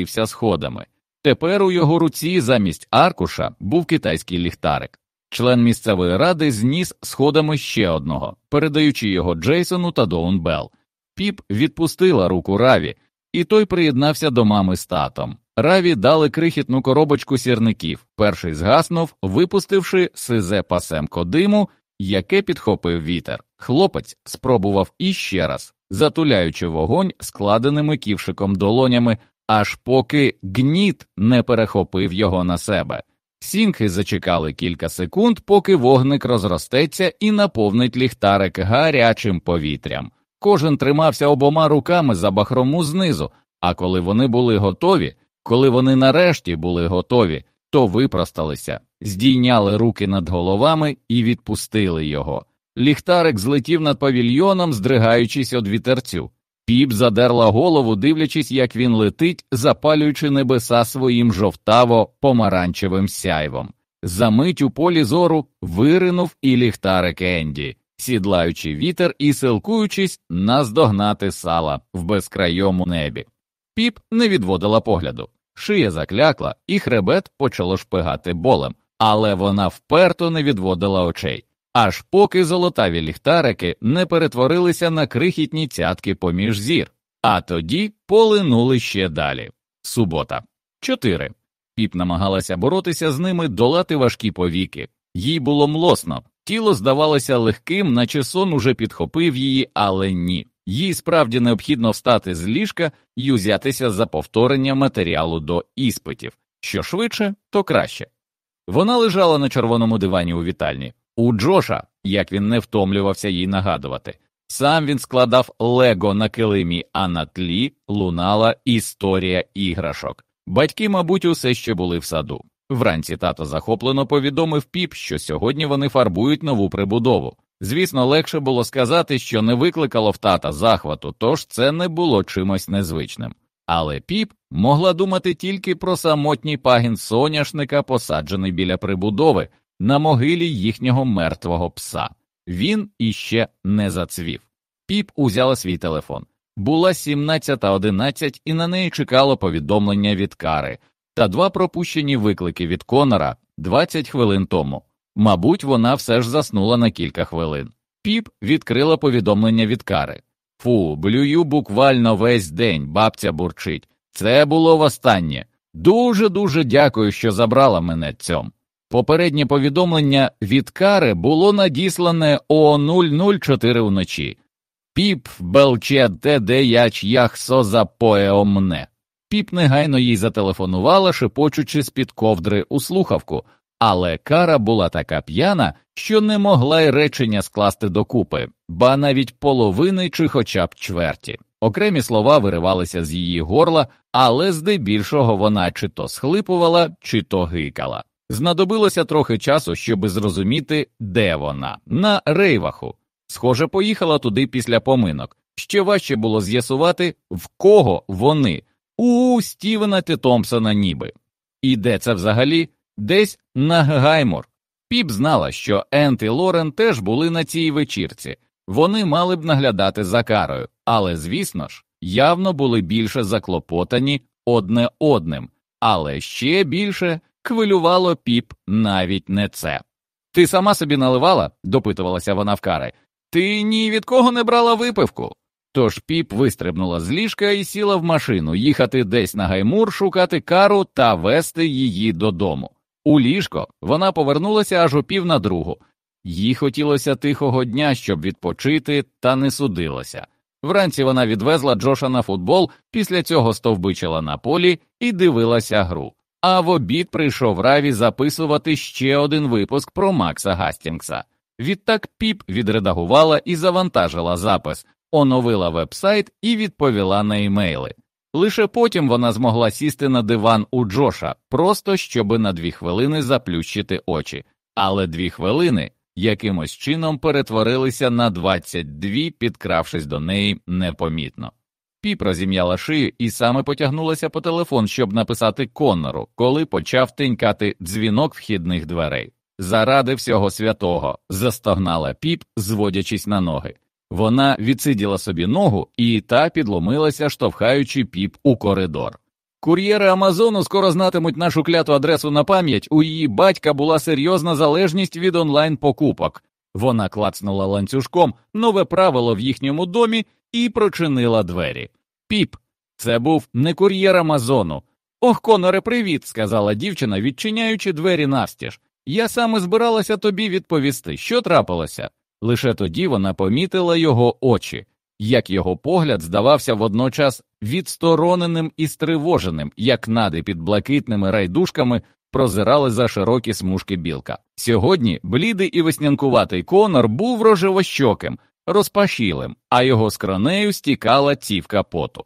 спустився сходами. Тепер у його руці замість аркуша був китайський ліхтарик. Член місцевої ради зніс сходами ще одного, передаючи його Джейсону та Доун Белл. Піп відпустила руку Раві, і той приєднався до мами з татом. Раві дали крихітну коробочку сірників. Перший згаснув, випустивши сизе пасемко диму, яке підхопив вітер. Хлопець спробував іще раз, затуляючи вогонь складеними ківшиком долонями, аж поки гніт не перехопив його на себе. Сінки зачекали кілька секунд, поки вогник розростеться і наповнить ліхтарик гарячим повітрям. Кожен тримався обома руками за бахрому знизу, а коли вони були готові, коли вони нарешті були готові, то випросталися, здійняли руки над головами і відпустили його. Ліхтарик злетів над павільйоном, здригаючись від вітерцю. Піп задерла голову, дивлячись, як він летить, запалюючи небеса своїм жовтаво помаранчевим сяйвом. Замить у полі зору виринув і ліхтарик Енді, сідлаючи вітер і силкуючись наздогнати сала в безкрайому небі. Піп не відводила погляду. Шия заклякла, і хребет почало шпигати болем, але вона вперто не відводила очей аж поки золотаві ліхтарики не перетворилися на крихітні цятки поміж зір, а тоді полинули ще далі. Субота. 4. Піп намагалася боротися з ними, долати важкі повіки. Їй було млосно, тіло здавалося легким, наче сон уже підхопив її, але ні. Їй справді необхідно встати з ліжка і узятися за повторення матеріалу до іспитів. Що швидше, то краще. Вона лежала на червоному дивані у вітальні. У Джоша, як він не втомлювався їй нагадувати, сам він складав лего на килимі, а на тлі лунала історія іграшок. Батьки, мабуть, усе ще були в саду. Вранці тато захоплено повідомив піп, що сьогодні вони фарбують нову прибудову. Звісно, легше було сказати, що не викликало в тата захвату, тож це не було чимось незвичним. Але піп могла думати тільки про самотній пагін соняшника, посаджений біля прибудови, на могилі їхнього мертвого пса. Він іще не зацвів. Піп узяла свій телефон. Була 17.11 і на неї чекало повідомлення від Кари та два пропущені виклики від Конора 20 хвилин тому. Мабуть, вона все ж заснула на кілька хвилин. Піп відкрила повідомлення від Кари. Фу, блюю буквально весь день, бабця бурчить. Це було востаннє. Дуже дуже дякую, що забрала мене цьом. Попереднє повідомлення від кари було надіслане о 004 вночі. Піп белче де яч ях за поеомне. Піп негайно їй зателефонувала, шепочучи з під ковдри у слухавку, але кара була така п'яна, що не могла й речення скласти докупи, ба навіть половини чи хоча б чверті. Окремі слова виривалися з її горла, але здебільшого вона чи то схлипувала, чи то гикала. Знадобилося трохи часу, щоби зрозуміти, де вона, на рейваху. Схоже, поїхала туди після поминок. Ще важче було з'ясувати, в кого вони, у Стівена Т. Томпсона ніби. І де це взагалі? Десь на Гаймор. Піп знала, що Ент і Лорен теж були на цій вечірці, вони мали б наглядати за карою, але, звісно ж, явно були більше заклопотані одне одним, але ще більше Хвилювало піп навіть не це. Ти сама собі наливала? допитувалася вона в кари. Ти ні від кого не брала випивку. Тож піп вистрибнула з ліжка і сіла в машину їхати десь на гаймур, шукати кару та вести її додому. У ліжко вона повернулася аж у пів на другу. Їй хотілося тихого дня, щоб відпочити, та не судилося. Вранці вона відвезла Джоша на футбол, після цього стовбичила на полі і дивилася гру. А в обід прийшов Раві записувати ще один випуск про Макса Гастінгса. Відтак піп відредагувала і завантажила запис, оновила вебсайт і відповіла на імейли. Лише потім вона змогла сісти на диван у Джоша, просто щоби на дві хвилини заплющити очі, але дві хвилини якимось чином перетворилися на 22, підкравшись до неї непомітно. Піп розім'яла шию і саме потягнулася по телефон, щоб написати Коннору, коли почав тинькати дзвінок вхідних дверей. Заради всього святого, застогнала піп, зводячись на ноги. Вона відсиділа собі ногу, і та підломилася, штовхаючи піп у коридор. Кур'єри Амазону скоро знатимуть нашу кляту адресу на пам'ять. У її батька була серйозна залежність від онлайн покупок. Вона клацнула ланцюжком нове правило в їхньому домі і прочинила двері. Піп, це був не кур'єр Амазону. Ох, Коноре, привіт, сказала дівчина, відчиняючи двері навстіж. Я саме збиралася тобі відповісти, що трапилося. Лише тоді вона помітила його очі, як його погляд здавався водночас відстороненим і стривоженим, як нади під блакитними райдушками прозирали за широкі смужки білка. Сьогодні блідий і веснянкуватий конор був рожевощоким, розпашілим, а його скронею стікала цівка поту.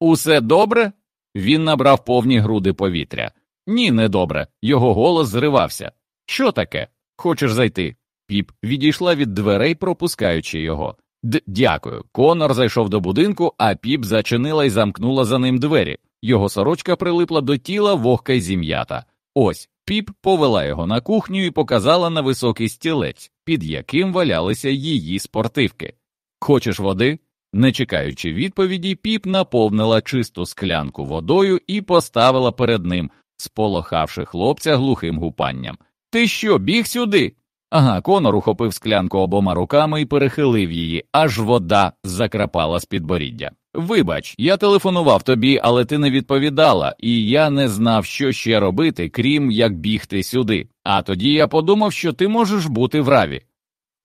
Усе добре? Він набрав повні груди повітря. Ні, не добре. Його голос зривався. Що таке? Хочеш зайти? Піп відійшла від дверей, пропускаючи його. Д дякую. Конор зайшов до будинку, а піп зачинила і замкнула за ним двері. Його сорочка прилипла до тіла вогка й зім'ята. Ось піп повела його на кухню і показала на високий стілець, під яким валялися її спортивки. Хочеш води? Не чекаючи відповіді, піп наповнила чисту склянку водою і поставила перед ним, сполохавши хлопця глухим гупанням. Ти що, біг сюди? Ага, Конор ухопив склянку обома руками і перехилив її, аж вода закрапала з підборіддя. Вибач, я телефонував тобі, але ти не відповідала, і я не знав, що ще робити, крім як бігти сюди. А тоді я подумав, що ти можеш бути в раві.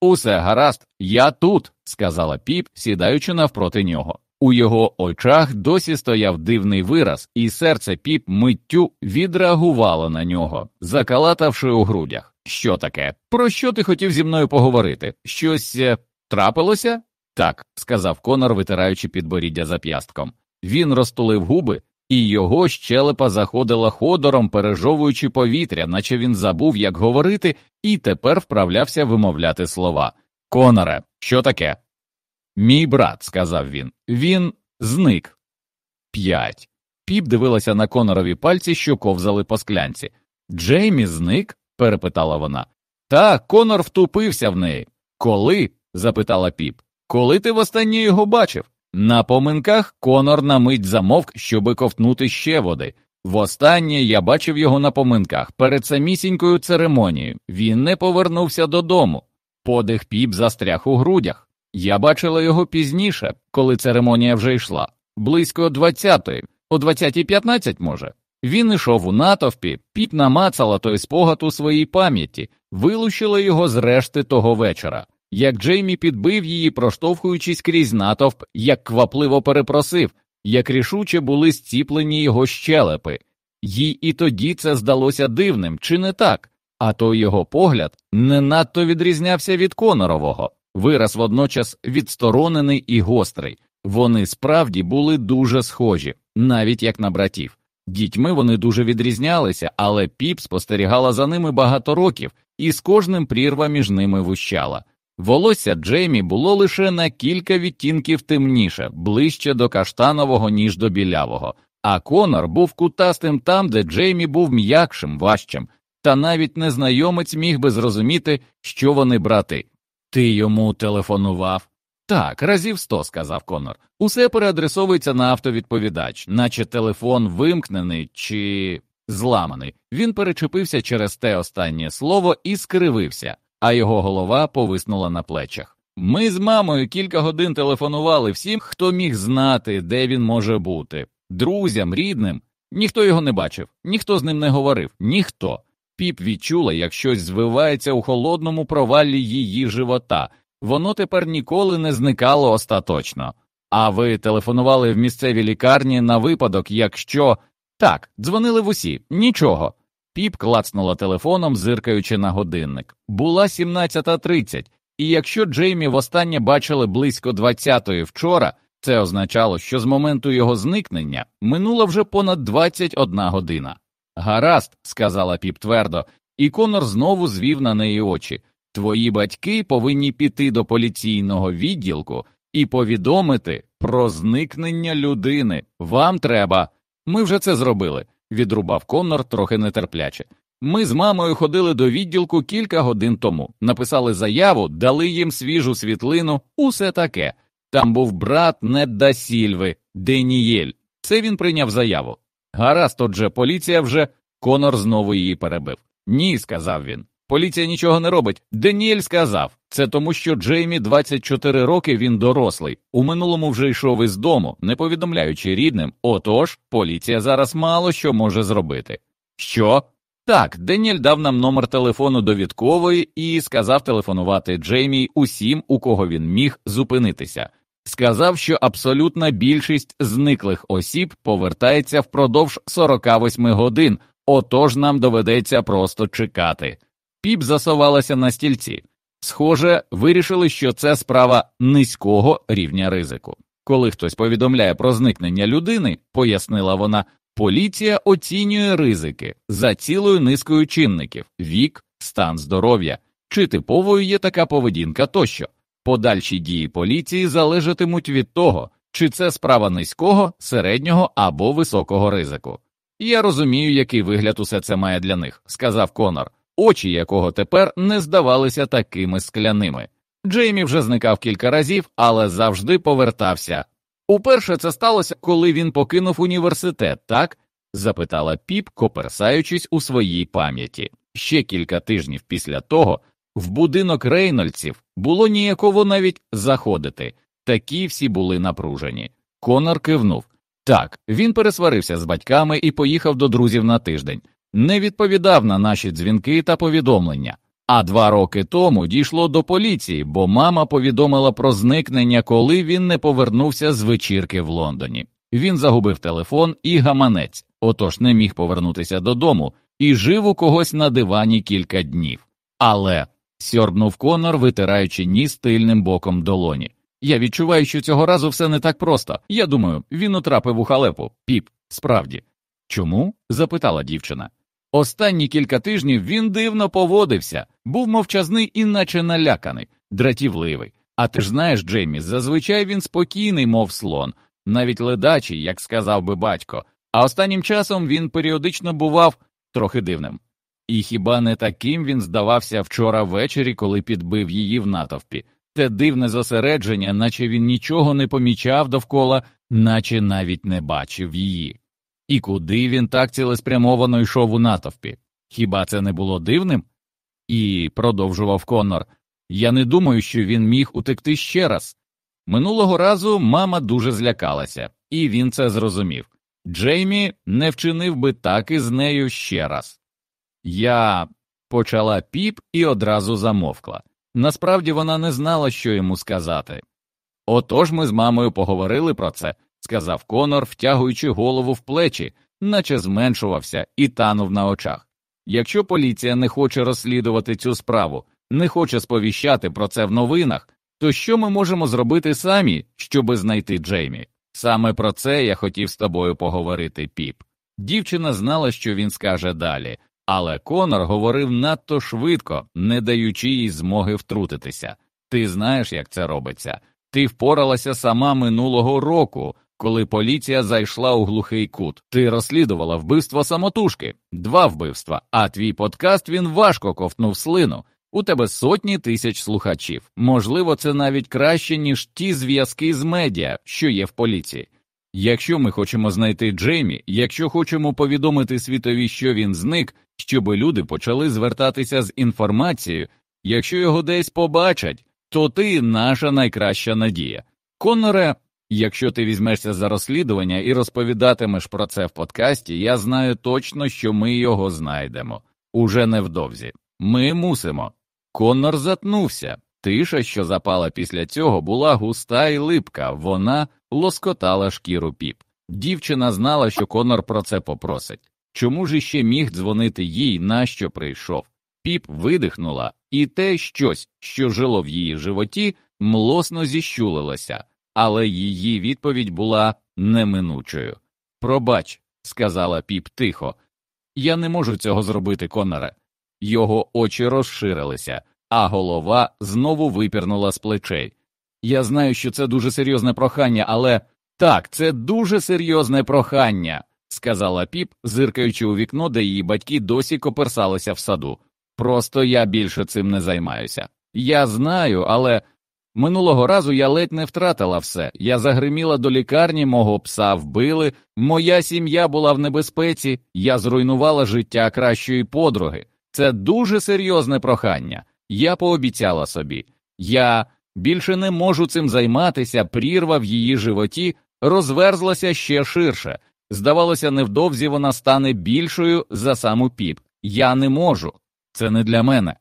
Усе гаразд, я тут, сказала піп, сідаючи навпроти нього. У його очах досі стояв дивний вираз, і серце піп миттю відреагувало на нього, закалатавши у грудях. Що таке? Про що ти хотів зі мною поговорити? Щось е, трапилося? Так, сказав Конор, витираючи підборіддя зап'ястком. Він розтулив губи, і його щелепа заходила ходором, пережовуючи повітря, наче він забув, як говорити, і тепер вправлявся вимовляти слова. Коноре, що таке? Мій брат, сказав він. Він зник. П'ять. Піп дивилася на конорові пальці, що ковзали по склянці. Джеймі зник? перепитала вона. Так, Конор втупився в неї. Коли? запитала піп. Коли ти востаннє його бачив? На поминках Конор на мить замовк, щоби ковтнути ще води. Востаннє я бачив його на поминках перед самісінькою церемонією. Він не повернувся додому. Подих піп застряг у грудях. Я бачила його пізніше, коли церемонія вже йшла, близько двадцятої, о двадцятій п'ятнадцять, може. Він ішов у натовпі, піп намацала той спогад у своїй пам'яті, вилучила його з решти того вечора як Джеймі підбив її, проштовхуючись крізь натовп, як квапливо перепросив, як рішуче були зціплені його щелепи. Їй і тоді це здалося дивним, чи не так? А той його погляд не надто відрізнявся від Конорового, вираз водночас відсторонений і гострий. Вони справді були дуже схожі, навіть як на братів. Дітьми вони дуже відрізнялися, але піп спостерігала за ними багато років, і з кожним прірва між ними вущала. Волосся Джеймі було лише на кілька відтінків темніше, ближче до каштанового, ніж до білявого, а Конор був кутастим там, де Джеймі був м'якшим, важчим, та навіть незнайомець міг би зрозуміти, що вони брати. Ти йому телефонував? Так, разів сто, сказав Конор. Усе переадресовується на автовідповідач, наче телефон вимкнений чи зламаний. Він перечепився через те останнє слово і скривився а його голова повиснула на плечах. Ми з мамою кілька годин телефонували всім, хто міг знати, де він може бути, друзям, рідним. Ніхто його не бачив, ніхто з ним не говорив, ніхто. Піп відчула, як щось звивається у холодному проваллі її живота. Воно тепер ніколи не зникало остаточно. А ви телефонували в місцевій лікарні на випадок, якщо так, дзвонили в усі, нічого. Піп клацнула телефоном, зиркаючи на годинник. Була 17.30, і якщо Джеймі востаннє бачили близько 20-ї вчора, це означало, що з моменту його зникнення минула вже понад 21 година. Гаразд, сказала піп твердо, і Конор знову звів на неї очі. Твої батьки повинні піти до поліційного відділку і повідомити про зникнення людини. Вам треба. Ми вже це зробили відрубав Коннор трохи нетерпляче. Ми з мамою ходили до відділку кілька годин тому, написали заяву, дали їм свіжу світлину, усе таке. Там був брат Недда Сільви, Денієль. Це він прийняв заяву. Гаразд, отже, поліція вже Конор знову її перебив. Ні, сказав він. Поліція нічого не робить. Деніель сказав це тому, що Джеймі 24 роки він дорослий. У минулому вже йшов із дому, не повідомляючи рідним. Отож, поліція зараз мало що може зробити. Що? Так, Деніель дав нам номер телефону довідкової і сказав телефонувати Джеймі усім, у кого він міг зупинитися. Сказав, що абсолютна більшість зниклих осіб повертається впродовж 48 годин, отож нам доведеться просто чекати. Піп засувалася на стільці. Схоже, вирішили, що це справа низького рівня ризику. Коли хтось повідомляє про зникнення людини, пояснила вона, поліція оцінює ризики за цілою низкою чинників вік, стан здоров'я, чи типовою є така поведінка тощо. Подальші дії поліції залежатимуть від того, чи це справа низького, середнього або високого ризику. Я розумію, який вигляд усе це має для них, сказав Конор очі якого тепер не здавалися такими скляними. Джеймі вже зникав кілька разів, але завжди повертався. Уперше це сталося, коли він покинув університет, так? запитала піп, коперсаючись у своїй пам'яті. Ще кілька тижнів після того в будинок Рейнольдсів було ніяково навіть заходити, такі всі були напружені. Конор кивнув. Так, він пересварився з батьками і поїхав до друзів на тиждень не відповідав на наші дзвінки та повідомлення. А два роки тому дійшло до поліції, бо мама повідомила про зникнення, коли він не повернувся з вечірки в Лондоні. Він загубив телефон і гаманець, отож не міг повернутися додому і жив у когось на дивані кілька днів. Але сьорбнув Конор, витираючи ніс тильним боком долоні. Я відчуваю, що цього разу все не так просто. Я думаю, він утрапив у халепу. Піп, справді. Чому? запитала дівчина. Останні кілька тижнів він дивно поводився, був мовчазний і наче наляканий, дратівливий. А ти ж знаєш, Джеймі, зазвичай він спокійний, мов слон, навіть ледачий, як сказав би батько, а останнім часом він періодично бував трохи дивним. І хіба не таким він здавався вчора ввечері, коли підбив її в натовпі, те дивне зосередження, наче він нічого не помічав довкола, наче навіть не бачив її. І куди він так цілеспрямовано йшов у натовпі? Хіба це не було дивним? І продовжував Коннор. Я не думаю, що він міг утекти ще раз. Минулого разу мама дуже злякалася, і він це зрозумів. Джеймі не вчинив би так із нею ще раз. Я почала піп і одразу замовкла. Насправді вона не знала, що йому сказати. Отож ми з мамою поговорили про це, сказав Конор, втягуючи голову в плечі, наче зменшувався і танув на очах. Якщо поліція не хоче розслідувати цю справу, не хоче сповіщати про це в новинах, то що ми можемо зробити самі, щоби знайти Джеймі? Саме про це я хотів з тобою поговорити, піп. Дівчина знала, що він скаже далі, але Конор говорив надто швидко, не даючи їй змоги втрутитися. Ти знаєш, як це робиться. Ти впоралася сама минулого року, коли поліція зайшла у глухий кут. Ти розслідувала вбивство самотужки, два вбивства, а твій подкаст він важко ковтнув слину. У тебе сотні тисяч слухачів. Можливо, це навіть краще, ніж ті зв'язки з медіа, що є в поліції. Якщо ми хочемо знайти Джеймі, якщо хочемо повідомити світові, що він зник, щоб люди почали звертатися з інформацією, якщо його десь побачать, то ти наша найкраща надія. Коноре, Якщо ти візьмешся за розслідування і розповідатимеш про це в подкасті, я знаю точно, що ми його знайдемо уже невдовзі. Ми мусимо. Коннор затнувся. Тиша, що запала після цього, була густа і липка, вона лоскотала шкіру піп. Дівчина знала, що Конор про це попросить. Чому ж іще міг дзвонити їй, нащо прийшов? Піп видихнула, і те щось, що жило в її животі, млосно зіщулилося але її відповідь була неминучою. Пробач, сказала піп тихо, я не можу цього зробити, Коноре. Його очі розширилися, а голова знову випірнула з плечей. Я знаю, що це дуже серйозне прохання, але так, це дуже серйозне прохання, сказала піп, зиркаючи у вікно, де її батьки досі коперсалися в саду. Просто я більше цим не займаюся. Я знаю, але Минулого разу я ледь не втратила все. Я загриміла до лікарні, мого пса вбили, моя сім'я була в небезпеці, я зруйнувала життя кращої подруги. Це дуже серйозне прохання. Я пообіцяла собі. Я більше не можу цим займатися, прірва в її животі розверзлася ще ширше. Здавалося, невдовзі вона стане більшою за саму піп. Я не можу. Це не для мене.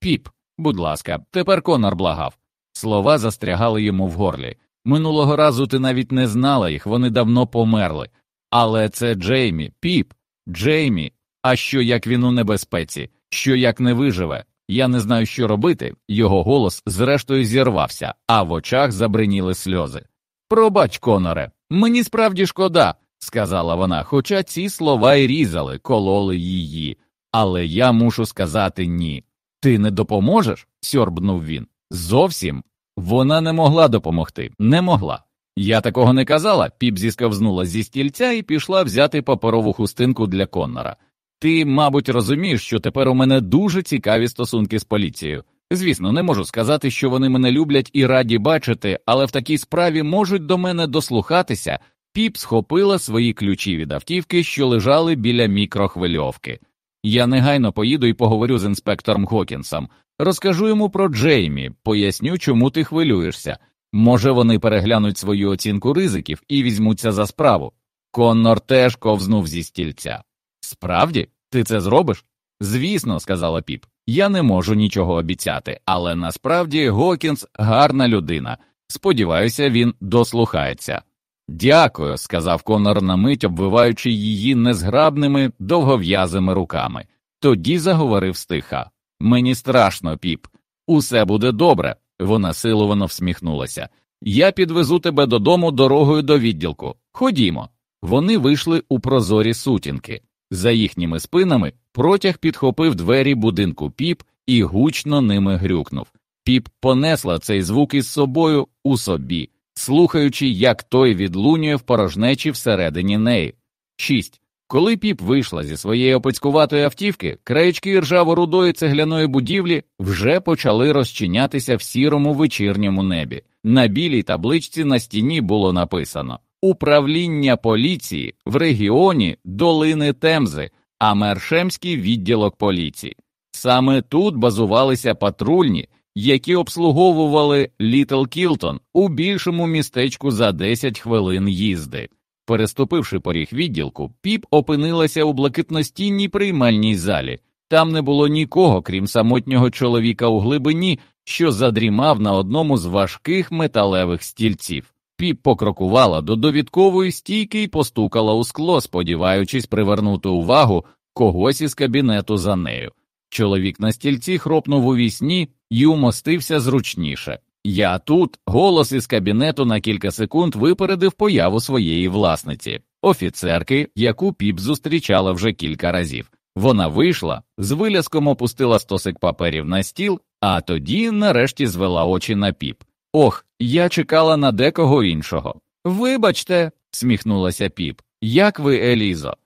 Піп, будь ласка, тепер Конор благав. Слова застрягали йому в горлі. Минулого разу ти навіть не знала їх, вони давно померли. Але це Джеймі, піп, Джеймі. А що як він у небезпеці, що як не виживе? Я не знаю, що робити. Його голос зрештою зірвався, а в очах забриніли сльози. Пробач, Коноре, мені справді шкода, сказала вона, хоча ці слова й різали, кололи її. Але я мушу сказати ні. Ти не допоможеш? сьорбнув він. Зовсім вона не могла допомогти, не могла. Я такого не казала, піп зісковзнула зі стільця і пішла взяти паперову хустинку для Коннора. Ти, мабуть, розумієш, що тепер у мене дуже цікаві стосунки з поліцією. Звісно, не можу сказати, що вони мене люблять і раді бачити, але в такій справі можуть до мене дослухатися. Піп схопила свої ключі від автівки, що лежали біля мікрохвильовки. Я негайно поїду і поговорю з інспектором Гокінсом. Розкажу йому про Джеймі, поясню, чому ти хвилюєшся. Може, вони переглянуть свою оцінку ризиків і візьмуться за справу. Коннор теж ковзнув зі стільця. Справді, ти це зробиш? Звісно, сказала піп. Я не можу нічого обіцяти, але насправді Гокінс гарна людина. Сподіваюся, він дослухається. Дякую, сказав Конор на мить, обвиваючи її незграбними, довгов'язими руками. Тоді заговорив стиха. Мені страшно, піп. Усе буде добре. Вона силовано всміхнулася. Я підвезу тебе додому дорогою до відділку. Ходімо. Вони вийшли у прозорі сутінки. За їхніми спинами протяг підхопив двері будинку піп і гучно ними грюкнув. Піп понесла цей звук із собою у собі, слухаючи, як той відлунює в порожнечі всередині неї. Шість. Коли піп вийшла зі своєї опицькуватої автівки, краєчки ржаво-рудої цегляної будівлі вже почали розчинятися в сірому вечірньому небі. На білій табличці на стіні було написано Управління поліції в регіоні Долини Темзи, Амершемський відділок поліції. Саме тут базувалися патрульні, які обслуговували Літл Кілтон у більшому містечку за 10 хвилин їзди. Переступивши поріг відділку, піп опинилася у блакитностінній приймальній залі. Там не було нікого, крім самотнього чоловіка у глибині, що задрімав на одному з важких металевих стільців. Піп покрокувала до довідкової стійки і постукала у скло, сподіваючись привернути увагу когось із кабінету за нею. Чоловік на стільці хропнув у вісні і умостився зручніше. Я тут голос із кабінету на кілька секунд випередив появу своєї власниці, офіцерки, яку піп зустрічала вже кілька разів. Вона вийшла, з виляском опустила стосик паперів на стіл, а тоді нарешті звела очі на піп. Ох, я чекала на декого іншого. Вибачте, сміхнулася піп. Як ви, Елізо?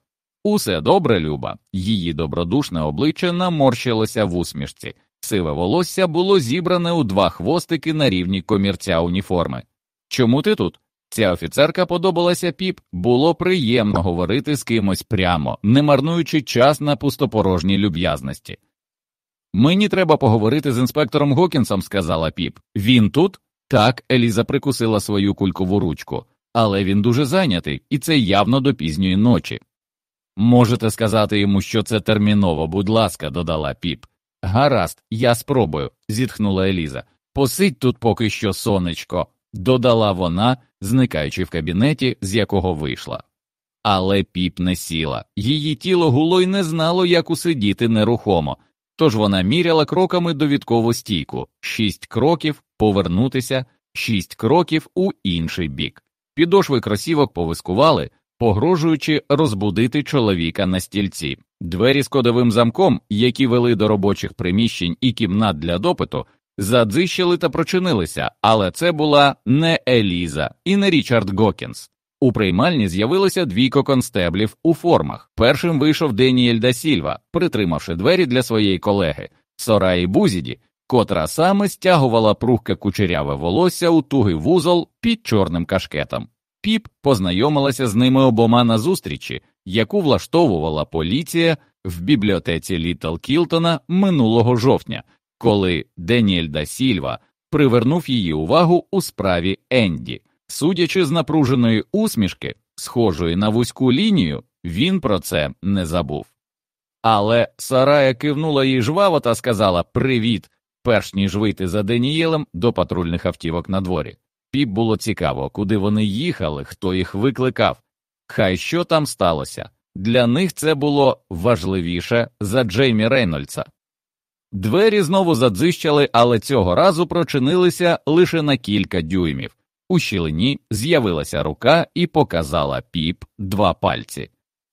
Усе добре, Люба. Її добродушне обличчя наморщилося в усмішці. Сиве волосся було зібране у два хвостики на рівні комірця уніформи. Чому ти тут? Ця офіцерка подобалася піп, було приємно говорити з кимось прямо, не марнуючи час на пустопорожній люб'язності. Мені треба поговорити з інспектором Гокінсом, сказала піп. Він тут? Так, Еліза прикусила свою кулькову ручку, але він дуже зайнятий, і це явно до пізньої ночі. Можете сказати йому, що це терміново, будь ласка, додала піп. Гаразд, я спробую, зітхнула Еліза. Посидь тут поки що сонечко, додала вона, зникаючи в кабінеті, з якого вийшла. Але піп не сіла, її тіло гуло й не знало, як усидіти нерухомо, тож вона міряла кроками довідкову стійку шість кроків повернутися, шість кроків у інший бік. Підошви кросівок повискували, погрожуючи розбудити чоловіка на стільці. Двері з кодовим замком, які вели до робочих приміщень і кімнат для допиту, задзищили та прочинилися, але це була не Еліза і не Річард Гокінс. У приймальні з'явилося двійко констеблів у формах. Першим вийшов Деніель да Сільва, притримавши двері для своєї колеги Сораї Бузіді, котра саме стягувала прухке кучеряве волосся у тугий вузол під чорним кашкетом. Піп познайомилася з ними обома на зустрічі, яку влаштовувала поліція в бібліотеці Літл Кілтона минулого жовтня, коли Деніель да Сільва привернув її увагу у справі Енді. Судячи з напруженої усмішки, схожої на вузьку лінію, він про це не забув. Але Сарая кивнула їй жваво та сказала Привіт, перш ніж вийти за Денієлем до патрульних автівок на дворі. Піп було цікаво, куди вони їхали, хто їх викликав. Хай що там сталося. Для них це було важливіше за Джеймі Рейнольдса. Двері знову задзищали, але цього разу прочинилися лише на кілька дюймів. У щілині з'явилася рука і показала піп два пальці.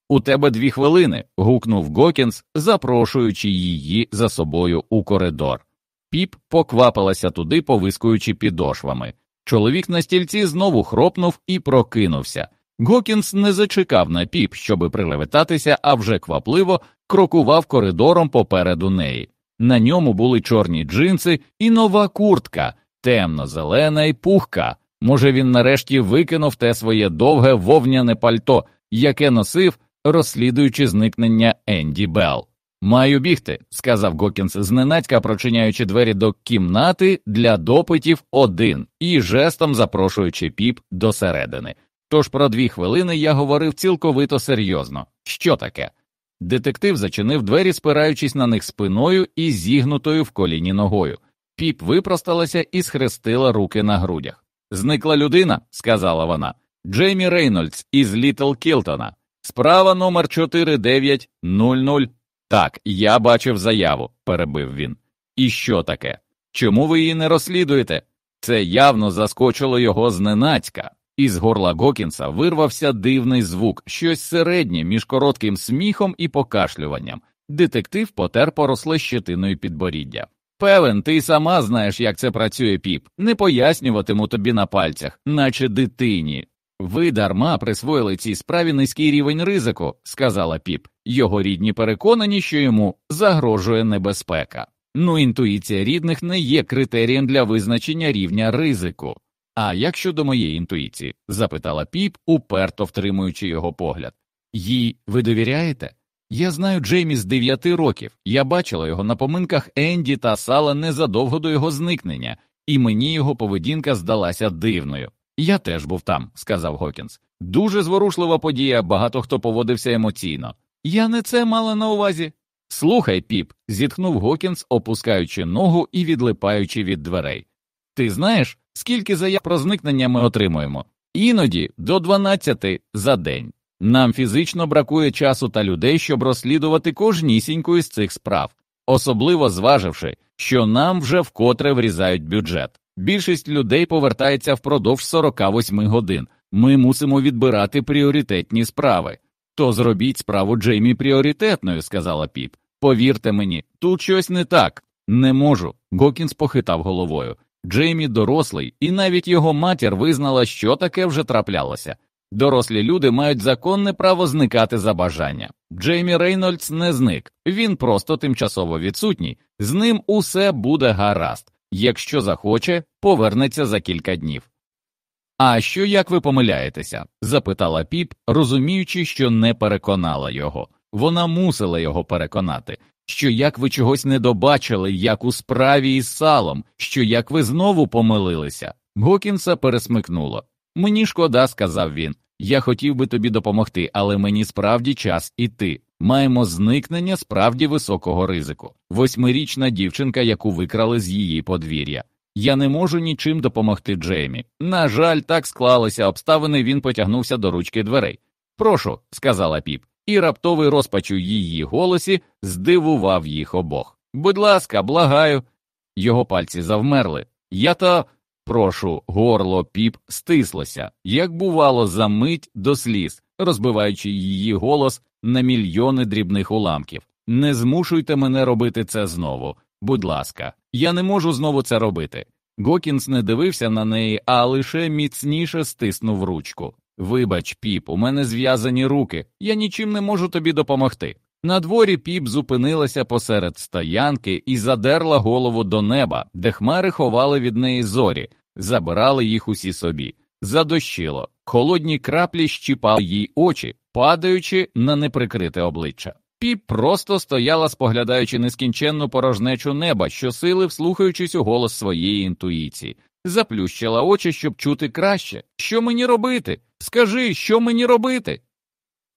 У тебе дві хвилини. гукнув Гокінс, запрошуючи її за собою у коридор. Піп поквапилася туди, повискуючи підошвами. Чоловік на стільці знову хропнув і прокинувся. Гокінс не зачекав на піп, щоби прилевитатися, а вже квапливо крокував коридором попереду неї. На ньому були чорні джинси і нова куртка, темно-зелена і пухка. Може, він нарешті викинув те своє довге вовняне пальто, яке носив, розслідуючи зникнення Енді Белл. Маю бігти, сказав Гокінс, зненацька прочиняючи двері до кімнати для допитів один і жестом запрошуючи піп до середини. Тож про дві хвилини я говорив цілковито серйозно. Що таке? Детектив зачинив двері, спираючись на них спиною і зігнутою в коліні ногою. Піп випросталася і схрестила руки на грудях. Зникла людина, сказала вона. Джеймі Рейнольдс із Літл Кілтона. Справа номер 4900. Так, я бачив заяву, перебив він. І що таке? Чому ви її не розслідуєте? Це явно заскочило його зненацька. Із горла Гокінса вирвався дивний звук, щось середнє між коротким сміхом і покашлюванням. Детектив потер поросле щетиною підборіддя. Певен, ти сама знаєш, як це працює піп, не пояснюватиму тобі на пальцях, наче дитині. Ви дарма присвоїли цій справі низький рівень ризику, сказала піп. Його рідні переконані, що йому загрожує небезпека. Ну, інтуїція рідних не є критерієм для визначення рівня ризику. А як щодо моєї інтуїції? запитала піп, уперто втримуючи його погляд. Їй ви довіряєте? Я знаю Джеймі з дев'яти років. Я бачила його на поминках Енді та Сала незадовго до його зникнення, і мені його поведінка здалася дивною. Я теж був там, сказав Гокінс. Дуже зворушлива подія, багато хто поводився емоційно. Я не це мала на увазі. Слухай, піп, зітхнув Гокінс, опускаючи ногу і відлипаючи від дверей. Ти знаєш, скільки заяв про зникнення ми отримуємо? Іноді до 12 за день. Нам фізично бракує часу та людей, щоб розслідувати кожнісіньку із цих справ, особливо зваживши, що нам вже вкотре врізають бюджет. Більшість людей повертається впродовж 48 годин. Ми мусимо відбирати пріоритетні справи. То зробіть справу Джеймі пріоритетною, сказала піп. Повірте мені, тут щось не так. Не можу. Гокінс похитав головою. Джеймі дорослий, і навіть його матір визнала, що таке вже траплялося. Дорослі люди мають законне право зникати за бажання. Джеймі Рейнольдс не зник, він просто тимчасово відсутній, з ним усе буде гаразд. Якщо захоче, повернеться за кілька днів. А що як ви помиляєтеся? запитала піп, розуміючи, що не переконала його. Вона мусила його переконати, що як ви чогось не добачили, як у справі із салом, що як ви знову помилилися. Гокінса пересмикнуло. Мені шкода, сказав він. Я хотів би тобі допомогти, але мені справді час іти. Маємо зникнення справді високого ризику. Восьмирічна дівчинка, яку викрали з її подвір'я. Я не можу нічим допомогти Джеймі. На жаль, так склалися обставини, він потягнувся до ручки дверей. Прошу, сказала піп, і раптовий розпач у її голосі здивував їх обох. Будь ласка, благаю. Його пальці завмерли. Я то. Прошу, горло піп стислося, як бувало, за мить до сліз, розбиваючи її голос на мільйони дрібних уламків. Не змушуйте мене робити це знову. Будь ласка, я не можу знову це робити. Гокінс не дивився на неї, а лише міцніше стиснув ручку. Вибач, піп, у мене зв'язані руки, я нічим не можу тобі допомогти. На дворі піп зупинилася посеред стоянки і задерла голову до неба, де хмари ховали від неї зорі, забирали їх усі собі. Задощило, холодні краплі щіпали їй очі, падаючи на неприкрите обличчя. Піп просто стояла, споглядаючи нескінченну порожнечу неба, щосили вслухаючись у голос своєї інтуїції, заплющила очі, щоб чути краще. Що мені робити? Скажи, що мені робити?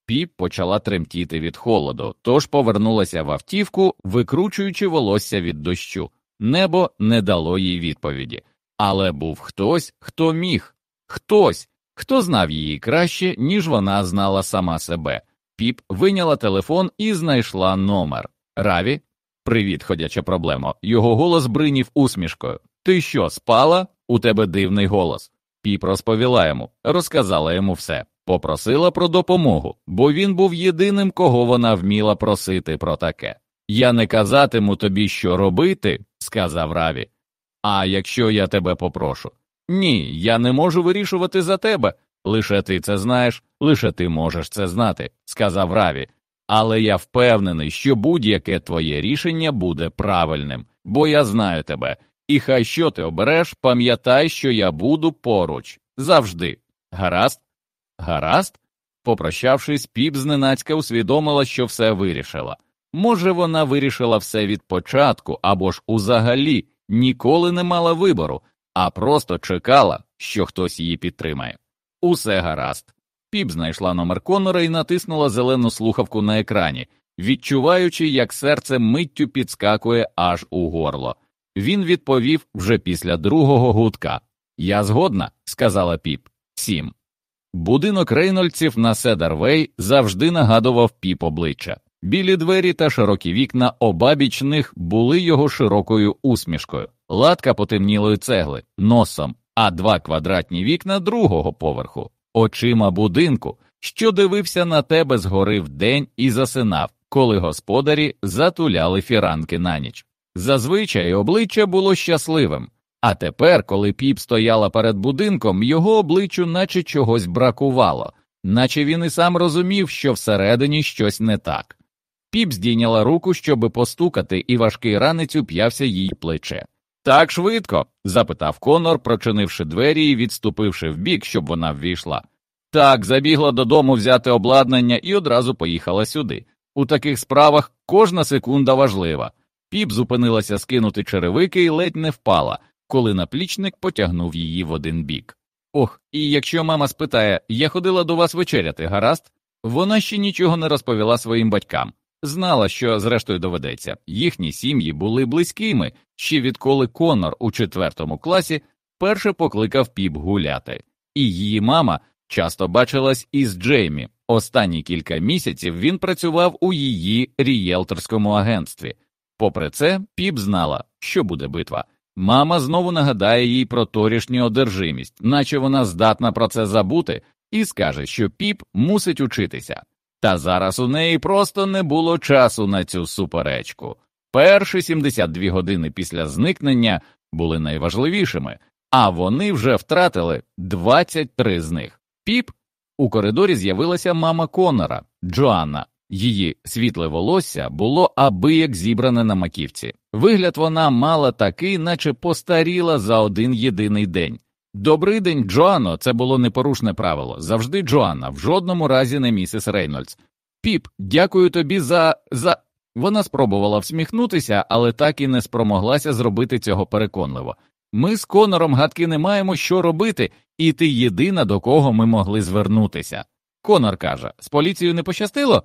Піп почала тремтіти від холоду, тож повернулася в автівку, викручуючи волосся від дощу. Небо не дало їй відповіді, але був хтось, хто міг, хтось, хто знав її краще, ніж вона знала сама себе. Піп виняла телефон і знайшла номер. Раві, привіт, ходяча проблема. Його голос бринів усмішкою. Ти що, спала? У тебе дивний голос. Піп розповіла йому, розказала йому все, попросила про допомогу, бо він був єдиним, кого вона вміла просити про таке. Я не казатиму тобі, що робити, сказав Раві. А якщо я тебе попрошу? Ні, я не можу вирішувати за тебе. Лише ти це знаєш, лише ти можеш це знати, сказав Раві. Але я впевнений, що будь-яке твоє рішення буде правильним, бо я знаю тебе, і хай що ти обереш, пам'ятай, що я буду поруч завжди. Гаразд? Гаразд? Попрощавшись, піп зненацька усвідомила, що все вирішила. Може, вона вирішила все від початку або ж узагалі ніколи не мала вибору, а просто чекала, що хтось її підтримає. Усе гаразд. Піп знайшла номер Конора і натиснула зелену слухавку на екрані, відчуваючи, як серце миттю підскакує аж у горло. Він відповів вже після другого гудка. Я згодна, сказала піп. Сім. Будинок рейнольдців на Седарвей завжди нагадував піп обличчя. Білі двері та широкі вікна обабіч них були його широкою усмішкою, латка потемнілої цегли, носом, а два квадратні вікна другого поверху, очима будинку, що дивився на тебе згори вдень і засинав, коли господарі затуляли фіранки на ніч. Зазвичай обличчя було щасливим, а тепер, коли піп стояла перед будинком, його обличчю наче чогось бракувало, наче він і сам розумів, що всередині щось не так. Піп здійняла руку, щоби постукати, і важкий ранець уп'явся їй плече. Так швидко? запитав Конор, прочинивши двері і відступивши вбік, щоб вона ввійшла. Так, забігла додому взяти обладнання і одразу поїхала сюди. У таких справах кожна секунда важлива. Піп зупинилася скинути черевики і ледь не впала, коли наплічник потягнув її в один бік. Ох, і якщо мама спитає, я ходила до вас вечеряти, гаразд? Вона ще нічого не розповіла своїм батькам. Знала, що зрештою доведеться, їхні сім'ї були близькими, ще відколи Конор у четвертому класі перше покликав піп гуляти, і її мама часто бачилась із Джеймі. Останні кілька місяців він працював у її рієлторському агентстві. Попри це, піп знала, що буде битва. Мама знову нагадає їй про торішню одержимість, наче вона здатна про це забути, і скаже, що піп мусить учитися. Та зараз у неї просто не було часу на цю суперечку. Перші 72 години після зникнення були найважливішими, а вони вже втратили 23 з них. Піп у коридорі з'явилася мама Конора, Джоанна. Її світле волосся було аби як зібране на маківці. Вигляд вона мала такий, наче постаріла за один єдиний день. Добрий день, Джоанно, це було непорушне правило. Завжди Джоанна, в жодному разі не місіс Рейнольдс. Піп, дякую тобі за. за. Вона спробувала всміхнутися, але так і не спромоглася зробити цього переконливо. Ми з Конором гадки не маємо що робити, і ти єдина, до кого ми могли звернутися. Конор каже: з поліцією не пощастило?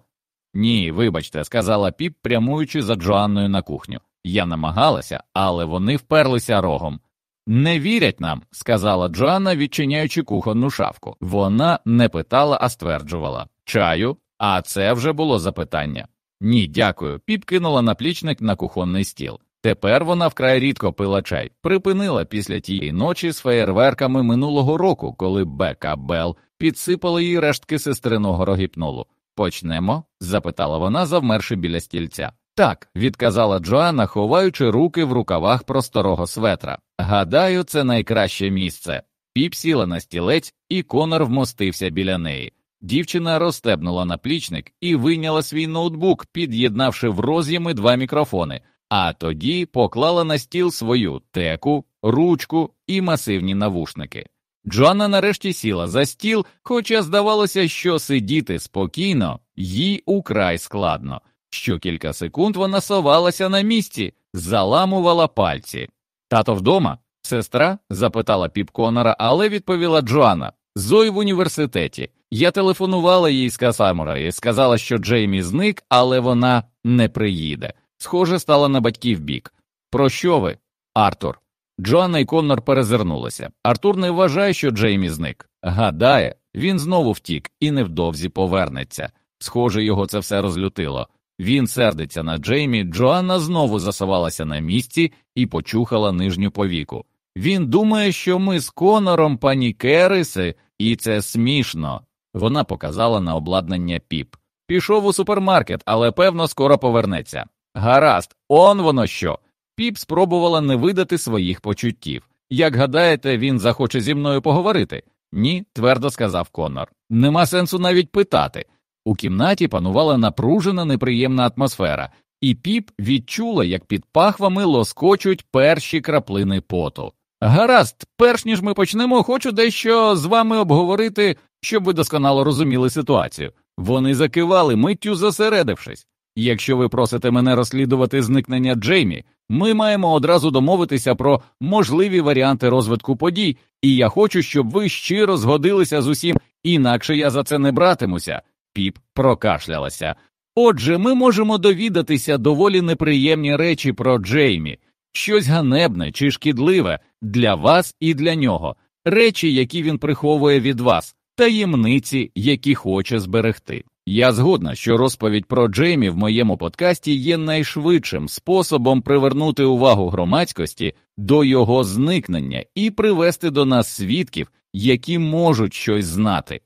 Ні, вибачте, сказала піп, прямуючи за Джоанною на кухню. Я намагалася, але вони вперлися рогом. Не вірять нам, сказала Джоанна, відчиняючи кухонну шафку. Вона не питала, а стверджувала чаю, а це вже було запитання. Ні, дякую. Піп кинула наплічник на кухонний стіл. Тепер вона вкрай рідко пила чай, припинила після тієї ночі з феєрверками минулого року, коли Бека Белл підсипала їй рештки сестриного рогіпнолу. Почнемо? запитала вона, завмерши біля стільця. Так, відказала Джоанна, ховаючи руки в рукавах просторого светра. Гадаю, це найкраще місце. Піп сіла на стілець, і Конор вмостився біля неї. Дівчина розстебнула наплічник і вийняла свій ноутбук, під'єднавши в роз'єми два мікрофони, а тоді поклала на стіл свою теку, ручку і масивні навушники. Джоанна нарешті сіла за стіл, хоча здавалося, що сидіти спокійно їй украй складно. Що кілька секунд вона совалася на місці, заламувала пальці. Тато вдома? Сестра? запитала піп Конора, але відповіла Джоанна. Зой в університеті. Я телефонувала їй з Касамора і сказала, що Джеймі зник, але вона не приїде. Схоже, стала на батьків бік. Про що ви? Артур. Джоанна і Коннор перезирнулися. Артур не вважає, що Джеймі зник. Гадає, він знову втік і невдовзі повернеться. Схоже, його це все розлютило. Він сердиться на Джеймі, Джоанна знову засувалася на місці і почухала нижню повіку. Він думає, що ми з Конором пані Кериси, і це смішно. Вона показала на обладнання піп. Пішов у супермаркет, але певно скоро повернеться. Гаразд, он воно що. Піп спробувала не видати своїх почуттів. Як гадаєте, він захоче зі мною поговорити? Ні, твердо сказав Конор. Нема сенсу навіть питати. У кімнаті панувала напружена неприємна атмосфера, і піп відчула, як під пахвами лоскочуть перші краплини поту. Гаразд, перш ніж ми почнемо, хочу дещо з вами обговорити, щоб ви досконало розуміли ситуацію. Вони закивали, миттю зосередившись. Якщо ви просите мене розслідувати зникнення Джеймі, ми маємо одразу домовитися про можливі варіанти розвитку подій, і я хочу, щоб ви щиро згодилися з усім, інакше я за це не братимуся. Піп прокашлялася. Отже, ми можемо довідатися доволі неприємні речі про Джеймі, щось ганебне чи шкідливе для вас і для нього, речі, які він приховує від вас, таємниці, які хоче зберегти. Я згодна, що розповідь про Джеймі в моєму подкасті є найшвидшим способом привернути увагу громадськості до його зникнення і привести до нас свідків, які можуть щось знати.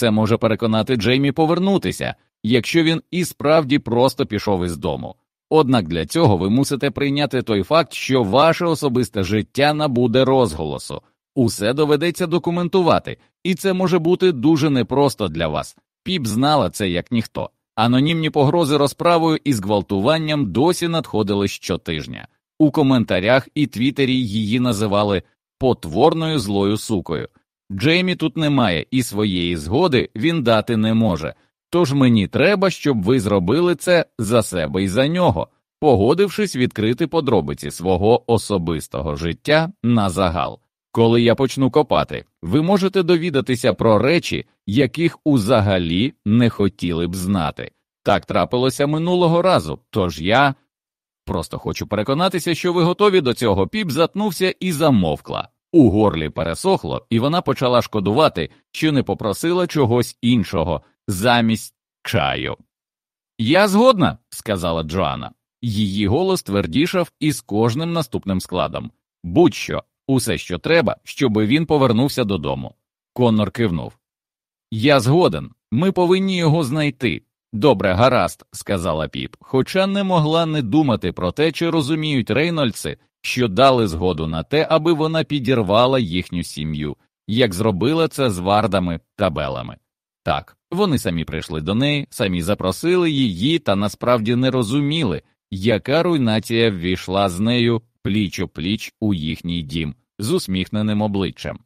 Це може переконати Джеймі повернутися, якщо він і справді просто пішов із дому. Однак для цього ви мусите прийняти той факт, що ваше особисте життя набуде розголосу, усе доведеться документувати, і це може бути дуже непросто для вас. Піп знала це як ніхто. Анонімні погрози розправою і зґвалтуванням досі надходили щотижня. У коментарях і твіттері її називали потворною злою сукою. Джеймі тут немає, і своєї згоди він дати не може. Тож мені треба, щоб ви зробили це за себе і за нього, погодившись відкрити подробиці свого особистого життя на загал. Коли я почну копати, ви можете довідатися про речі, яких узагалі не хотіли б знати. Так трапилося минулого разу, тож я просто хочу переконатися, що ви готові до цього. Піп затнувся і замовкла. У горлі пересохло, і вона почала шкодувати, що не попросила чогось іншого замість чаю. Я згодна, сказала Джоанна. Її голос твердішав із кожним наступним складом. Будь що, усе, що треба, щоби він повернувся додому. Коннор кивнув. Я згоден, ми повинні його знайти. Добре, гаразд, сказала піп, хоча не могла не думати про те, чи розуміють Рейнольдси, що дали згоду на те, аби вона підірвала їхню сім'ю, як зробила це з вардами та белами. Так, вони самі прийшли до неї, самі запросили її та насправді не розуміли, яка руйнація ввійшла з нею пліч о пліч у їхній дім з усміхненим обличчям.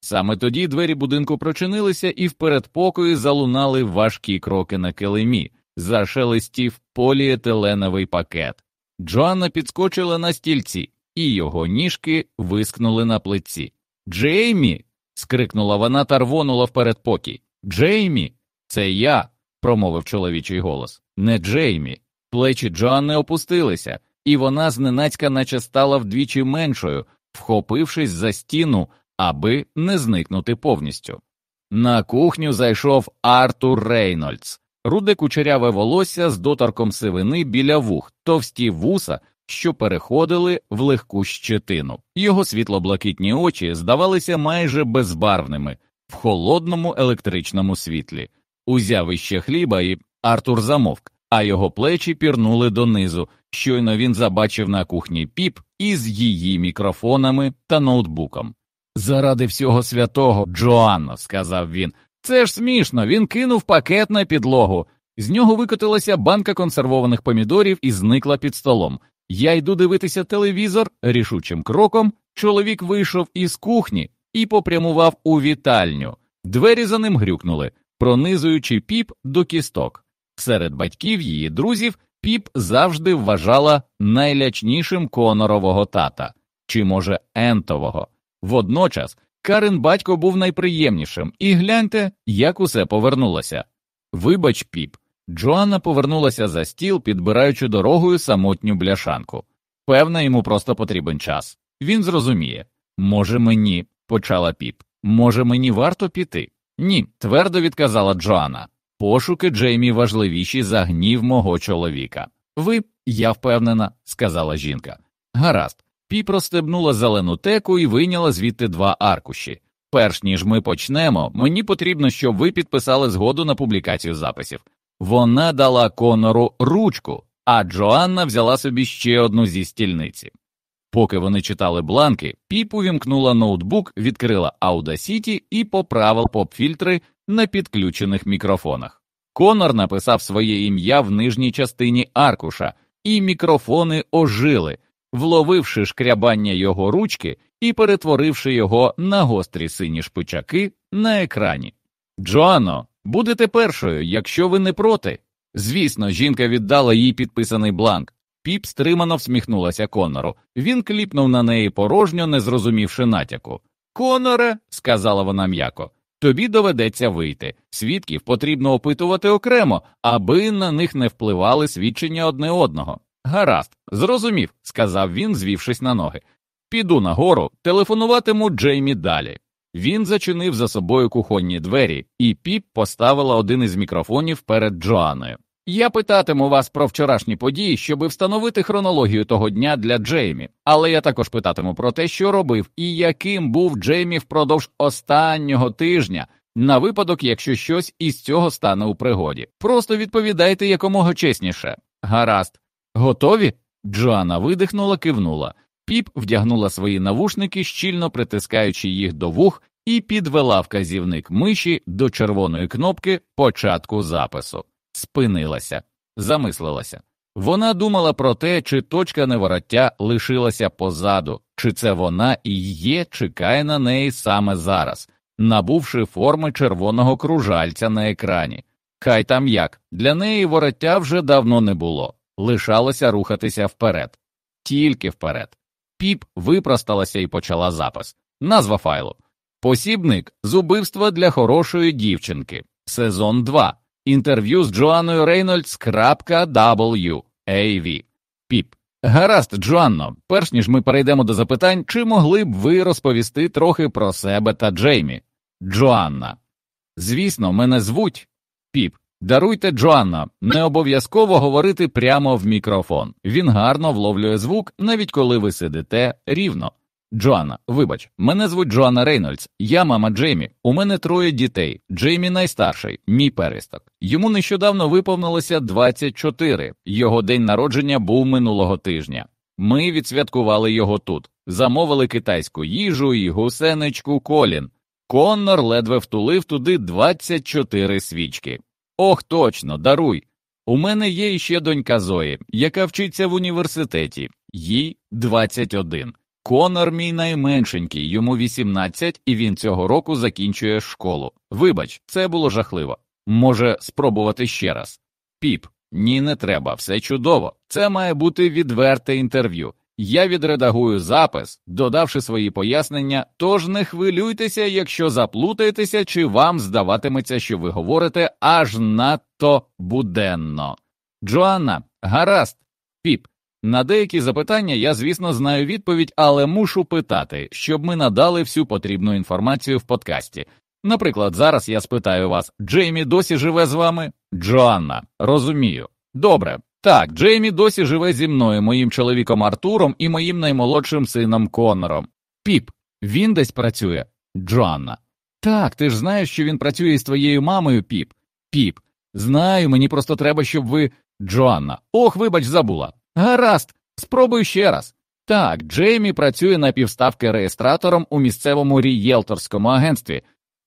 Саме тоді двері будинку прочинилися, і в передпокої залунали важкі кроки на килимі, зашелестів поліетиленовий пакет. Джоанна підскочила на стільці, і його ніжки вискнули на плиці. Джеймі. скрикнула вона та рвонула в передпокій. Джеймі, це я, промовив чоловічий голос. Не Джеймі. Плечі Джоанни опустилися, і вона зненацька наче стала вдвічі меншою, вхопившись за стіну, аби не зникнути повністю. На кухню зайшов Артур Рейнольдс, руде кучеряве волосся з доторком сивини біля вух, товсті вуса, що переходили в легку щетину. Його світло-блакитні очі здавалися майже безбарвними в холодному електричному світлі. Узяв іще хліба, і Артур замовк, а його плечі пірнули донизу. Щойно він забачив на кухні піп із її мікрофонами та ноутбуком. Заради всього святого, Джоанно, сказав він, Це ж смішно, він кинув пакет на підлогу. З нього викотилася банка консервованих помідорів і зникла під столом. Я йду дивитися телевізор рішучим кроком. Чоловік вийшов із кухні і попрямував у вітальню. Двері за ним грюкнули, пронизуючи піп до кісток. Серед батьків її друзів піп завжди вважала найлячнішим конорового тата, чи, може, ентового. Водночас Карен батько був найприємнішим, і гляньте, як усе повернулося. Вибач, піп, Джоанна повернулася за стіл, підбираючи дорогою самотню бляшанку. Певно, йому просто потрібен час. Він зрозуміє. Може, мені, почала піп, може, мені варто піти? Ні, твердо відказала Джоанна. Пошуки Джеймі важливіші за гнів мого чоловіка. Ви, я впевнена, сказала жінка. Гаразд, піп розстебнула зелену теку і вийняла звідти два аркуші. Перш ніж ми почнемо, мені потрібно, щоб ви підписали згоду на публікацію записів. Вона дала Конору ручку, а Джоанна взяла собі ще одну зі стільниці. Поки вони читали бланки, піп увімкнула ноутбук, відкрила Audacity і поправила поп-фільтри на підключених мікрофонах. Конор написав своє ім'я в нижній частині аркуша, і мікрофони ожили, вловивши шкрябання його ручки і перетворивши його на гострі сині шпичаки на екрані. Джоанно, будете першою, якщо ви не проти. Звісно, жінка віддала їй підписаний бланк. Піп стримано всміхнулася Конору. Він кліпнув на неї порожньо, не зрозумівши натяку. Коноре, сказала вона м'яко, тобі доведеться вийти. Свідків потрібно опитувати окремо, аби на них не впливали свідчення одне одного. Гаразд, зрозумів, сказав він, звівшись на ноги. Піду нагору, телефонуватиму Джеймі далі. Він зачинив за собою кухонні двері, і піп поставила один із мікрофонів перед Джоанною. Я питатиму вас про вчорашні події, щоби встановити хронологію того дня для Джеймі, але я також питатиму про те, що робив і яким був Джеймі впродовж останнього тижня, на випадок, якщо щось із цього стане у пригоді. Просто відповідайте якомога чесніше. Гаразд, готові? Джоанна видихнула, кивнула. Піп вдягнула свої навушники, щільно притискаючи їх до вух, і підвела вказівник миші до червоної кнопки початку запису спинилася, замислилася. Вона думала про те, чи точка невороття лишилася позаду, чи це вона і є, чекає на неї саме зараз, набувши форми червоного кружальця на екрані. Хай там як, для неї вороття вже давно не було, лишалося рухатися вперед, тільки вперед. Піп випросталася і почала запис. Назва файлу Посібник з убивства для хорошої дівчинки, сезон 2. Інтерв'ю з Джоанною Рейнольдс. W. Піп. Гаразд, Джоанно, перш ніж ми перейдемо до запитань, чи могли б ви розповісти трохи про себе та Джеймі? Джоанна. Звісно, мене звуть Піп. Даруйте, Джоанна, не обов'язково говорити прямо в мікрофон. Він гарно вловлює звук, навіть коли ви сидите рівно. Джоанна, вибач, мене звуть Джоанна Рейнольдс, я мама Джеймі. У мене троє дітей. Джеймі найстарший, мій пересток. Йому нещодавно виповнилося 24. Його день народження був минулого тижня. Ми відсвяткували його тут, замовили китайську їжу і гусеничку колін. Коннор ледве втулив туди 24 свічки. Ох, точно, даруй. У мене є іще донька Зої, яка вчиться в університеті, їй 21. Конор мій найменшенький, йому 18, і він цього року закінчує школу. Вибач, це було жахливо. Може, спробувати ще раз. Піп, ні, не треба, все чудово. Це має бути відверте інтерв'ю. Я відредагую запис, додавши свої пояснення, тож не хвилюйтеся, якщо заплутаєтеся, чи вам здаватиметься, що ви говорите аж надто буденно. Джоанна, гаразд, піп, на деякі запитання я, звісно, знаю відповідь, але мушу питати, щоб ми надали всю потрібну інформацію в подкасті. Наприклад, зараз я спитаю вас: Джеймі досі живе з вами? Джоанна, розумію. Добре. Так, Джеймі досі живе зі мною, моїм чоловіком Артуром і моїм наймолодшим сином Конором. Піп, він десь працює. Джоанна. Так, ти ж знаєш, що він працює з твоєю мамою, піп. Піп. Знаю, мені просто треба, щоб ви. Джоанна. Ох, вибач, забула. Гаразд, спробуй ще раз. Так, Джеймі працює на півставки реєстратором у місцевому рієлторському агентстві.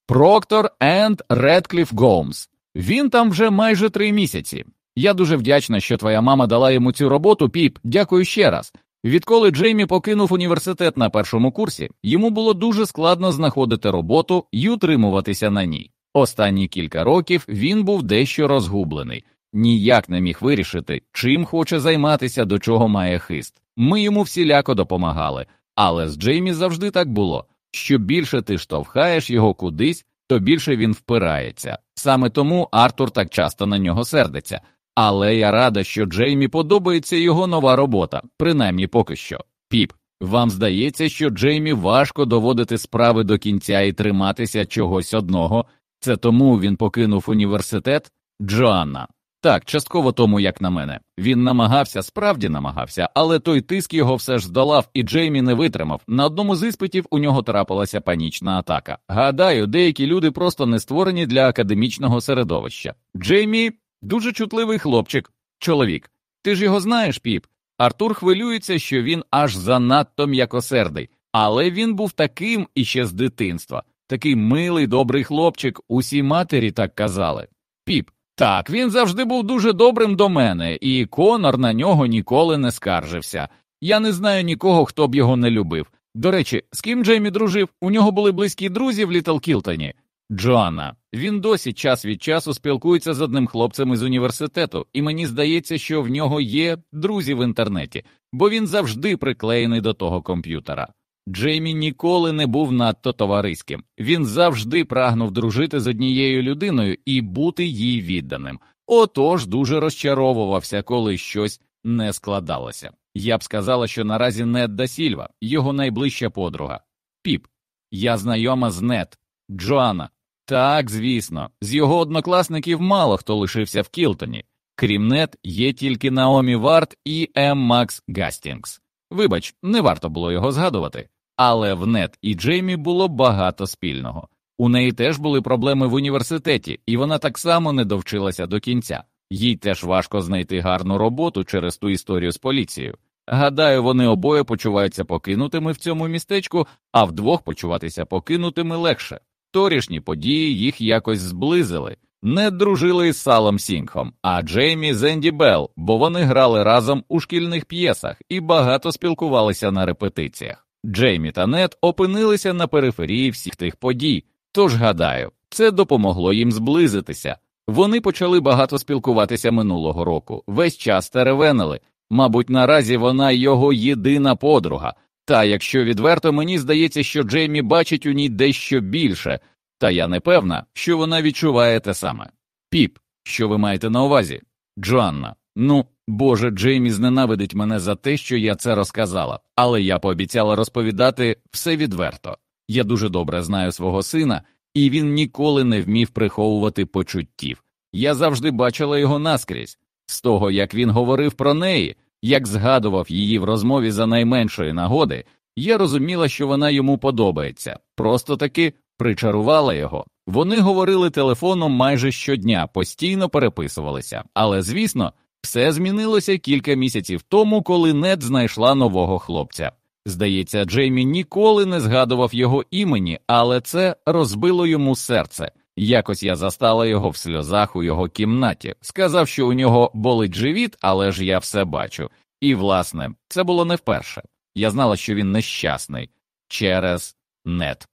Проктор енд Редкліф Гоумс. Він там вже майже три місяці. Я дуже вдячна, що твоя мама дала йому цю роботу, піп. Дякую ще раз. Відколи Джеймі покинув університет на першому курсі, йому було дуже складно знаходити роботу і утримуватися на ній. Останні кілька років він був дещо розгублений, ніяк не міг вирішити, чим хоче займатися, до чого має хист. Ми йому всіляко допомагали, але з Джеймі завжди так було. Що більше ти штовхаєш його кудись, то більше він впирається. Саме тому Артур так часто на нього сердиться. Але я рада, що Джеймі подобається його нова робота, принаймні поки що. Піп, вам здається, що Джеймі важко доводити справи до кінця і триматися чогось одного. Це тому він покинув університет Джоанна. Так, частково тому, як на мене. Він намагався, справді намагався, але той тиск його все ж здолав, і Джеймі не витримав. На одному з іспитів у нього трапилася панічна атака. Гадаю, деякі люди просто не створені для академічного середовища. Джеймі дуже чутливий хлопчик, чоловік. Ти ж його знаєш, піп. Артур хвилюється, що він аж занадто м'якосердий, але він був таким іще з дитинства, такий милий, добрий хлопчик, усі матері так казали. Піп. Так, він завжди був дуже добрим до мене, і Конор на нього ніколи не скаржився. Я не знаю нікого, хто б його не любив. До речі, з ким Джеймі дружив? У нього були близькі друзі в Літл Кілтоні. Джоанна. Він досі час від часу спілкується з одним хлопцем із університету, і мені здається, що в нього є друзі в інтернеті, бо він завжди приклеєний до того комп'ютера. Джеймі ніколи не був надто товариським, він завжди прагнув дружити з однією людиною і бути їй відданим. Отож дуже розчаровувався, коли щось не складалося. Я б сказала, що наразі Недда Сільва, його найближча подруга. Піп, я знайома з Нет, Джоанна. Так, звісно, з його однокласників мало хто лишився в Кілтоні. Крім Нет, є тільки Наомі Ворд і М. Макс Гастінгс. Вибач, не варто було його згадувати. Але в Нет і Джеймі було багато спільного. У неї теж були проблеми в університеті, і вона так само не довчилася до кінця. Їй теж важко знайти гарну роботу через ту історію з поліцією. Гадаю, вони обоє почуваються покинутими в цьому містечку, а вдвох почуватися покинутими легше. Торішні події їх якось зблизили, не дружили із Салом Сінгхом, а Джеймі з Енді Белл, бо вони грали разом у шкільних п'єсах і багато спілкувалися на репетиціях. Джеймі та Нет опинилися на периферії всіх тих подій, тож гадаю, це допомогло їм зблизитися. Вони почали багато спілкуватися минулого року, весь час теревенили. Мабуть, наразі вона його єдина подруга. Та якщо відверто, мені здається, що Джеймі бачить у ній дещо більше, та я не певна, що вона відчуває те саме. Піп, що ви маєте на увазі? Джоанна, ну, Боже, Джеймі зненавидить мене за те, що я це розказала, але я пообіцяла розповідати все відверто. Я дуже добре знаю свого сина, і він ніколи не вмів приховувати почуттів. Я завжди бачила його наскрізь, з того, як він говорив про неї, як згадував її в розмові за найменшої нагоди, я розуміла, що вона йому подобається, просто таки причарувала його. Вони говорили телефоном майже щодня, постійно переписувалися, але звісно. Все змінилося кілька місяців тому, коли Нед знайшла нового хлопця. Здається, Джеймі ніколи не згадував його імені, але це розбило йому серце. Якось я застала його в сльозах у його кімнаті, сказав, що у нього болить живіт, але ж я все бачу. І, власне, це було не вперше. Я знала, що він нещасний через нет.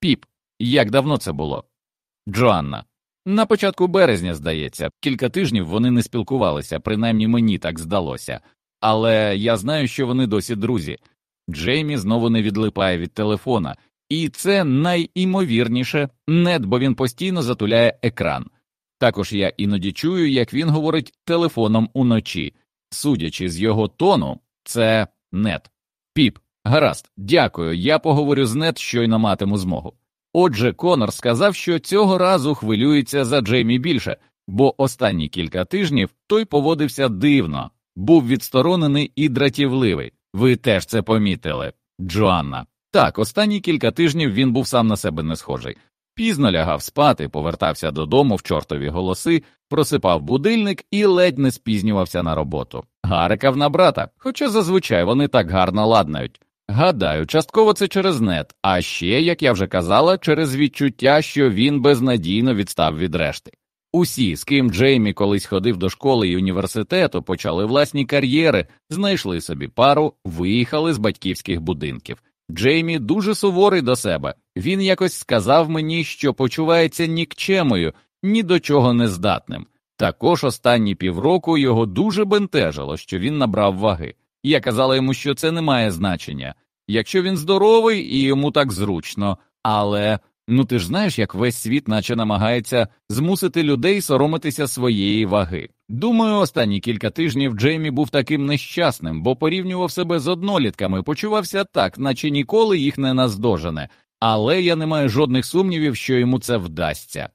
Піп, як давно це було? Джоанна. На початку березня, здається, кілька тижнів вони не спілкувалися, принаймні мені так здалося, але я знаю, що вони досі друзі. Джеймі знову не відлипає від телефона, і це найімовірніше нет, бо він постійно затуляє екран. Також я іноді чую, як він говорить телефоном уночі. Судячи з його тону, це нет. Піп, гаразд, дякую, я поговорю з нет, щойно матиму змогу. Отже, Конор сказав, що цього разу хвилюється за Джеймі більше, бо останні кілька тижнів той поводився дивно, був відсторонений і дратівливий. Ви теж це помітили, Джоанна. Так, останні кілька тижнів він був сам на себе не схожий. Пізно лягав спати, повертався додому в чортові голоси, просипав будильник і ледь не спізнювався на роботу. Гарикав на брата, хоча зазвичай вони так гарно ладнають. Гадаю, частково це через нет, а ще, як я вже казала, через відчуття, що він безнадійно відстав від решти. Усі, з ким Джеймі колись ходив до школи і університету, почали власні кар'єри, знайшли собі пару, виїхали з батьківських будинків. Джеймі дуже суворий до себе. Він якось сказав мені, що почувається нікчемою, ні до чого не здатним. Також останні півроку його дуже бентежило, що він набрав ваги. Я казала йому, що це не має значення. Якщо він здоровий і йому так зручно, але ну ти ж знаєш, як весь світ наче намагається змусити людей соромитися своєї ваги. Думаю, останні кілька тижнів Джеймі був таким нещасним, бо порівнював себе з однолітками, почувався так, наче ніколи їх не наздожене, але я не маю жодних сумнівів, що йому це вдасться.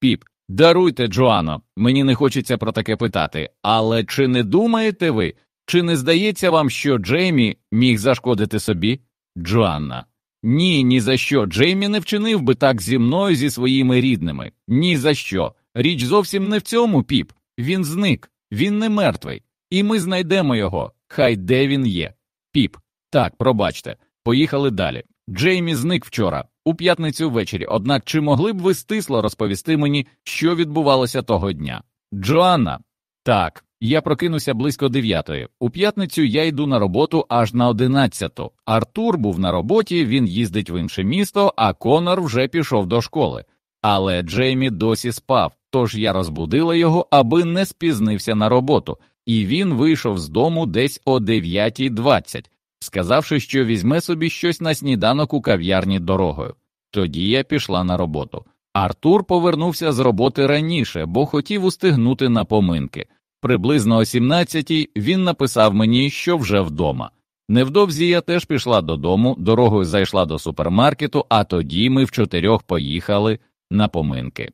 Піп, даруйте, Джоано, мені не хочеться про таке питати, але чи не думаєте ви, чи не здається вам, що Джеймі міг зашкодити собі? Джоанна. Ні, ні за що. Джеймі не вчинив би так зі мною зі своїми рідними. Ні за що. Річ зовсім не в цьому, піп. Він зник, він не мертвий, і ми знайдемо його. Хай де він є. Піп. Так, пробачте. Поїхали далі. Джеймі зник вчора, у п'ятницю ввечері, однак чи могли б ви стисло розповісти мені, що відбувалося того дня? Джоанна. Так, я прокинуся близько дев'ятої. У п'ятницю я йду на роботу аж на одинадцяту. Артур був на роботі, він їздить в інше місто, а Конор вже пішов до школи. Але Джеймі досі спав, тож я розбудила його, аби не спізнився на роботу, і він вийшов з дому десь о 9.20, сказавши, що візьме собі щось на сніданок у кав'ярні дорогою. Тоді я пішла на роботу. Артур повернувся з роботи раніше, бо хотів устигнути на поминки. Приблизно о 17-й він написав мені, що вже вдома. Невдовзі я теж пішла додому, дорогою зайшла до супермаркету, а тоді ми в чотирьох поїхали на поминки.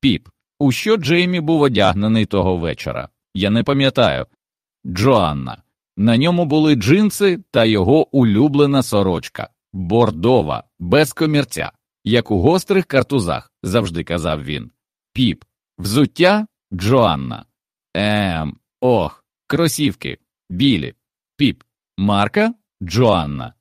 Піп, у що Джеймі був одягнений того вечора? Я не пам'ятаю. Джоанна. На ньому були джинси та його улюблена сорочка, бордова, без комірця, як у гострих картузах, завжди казав він. Піп, взуття Джоанна. Ем, ох, кросівки, білі, піп, Марка Джоанна.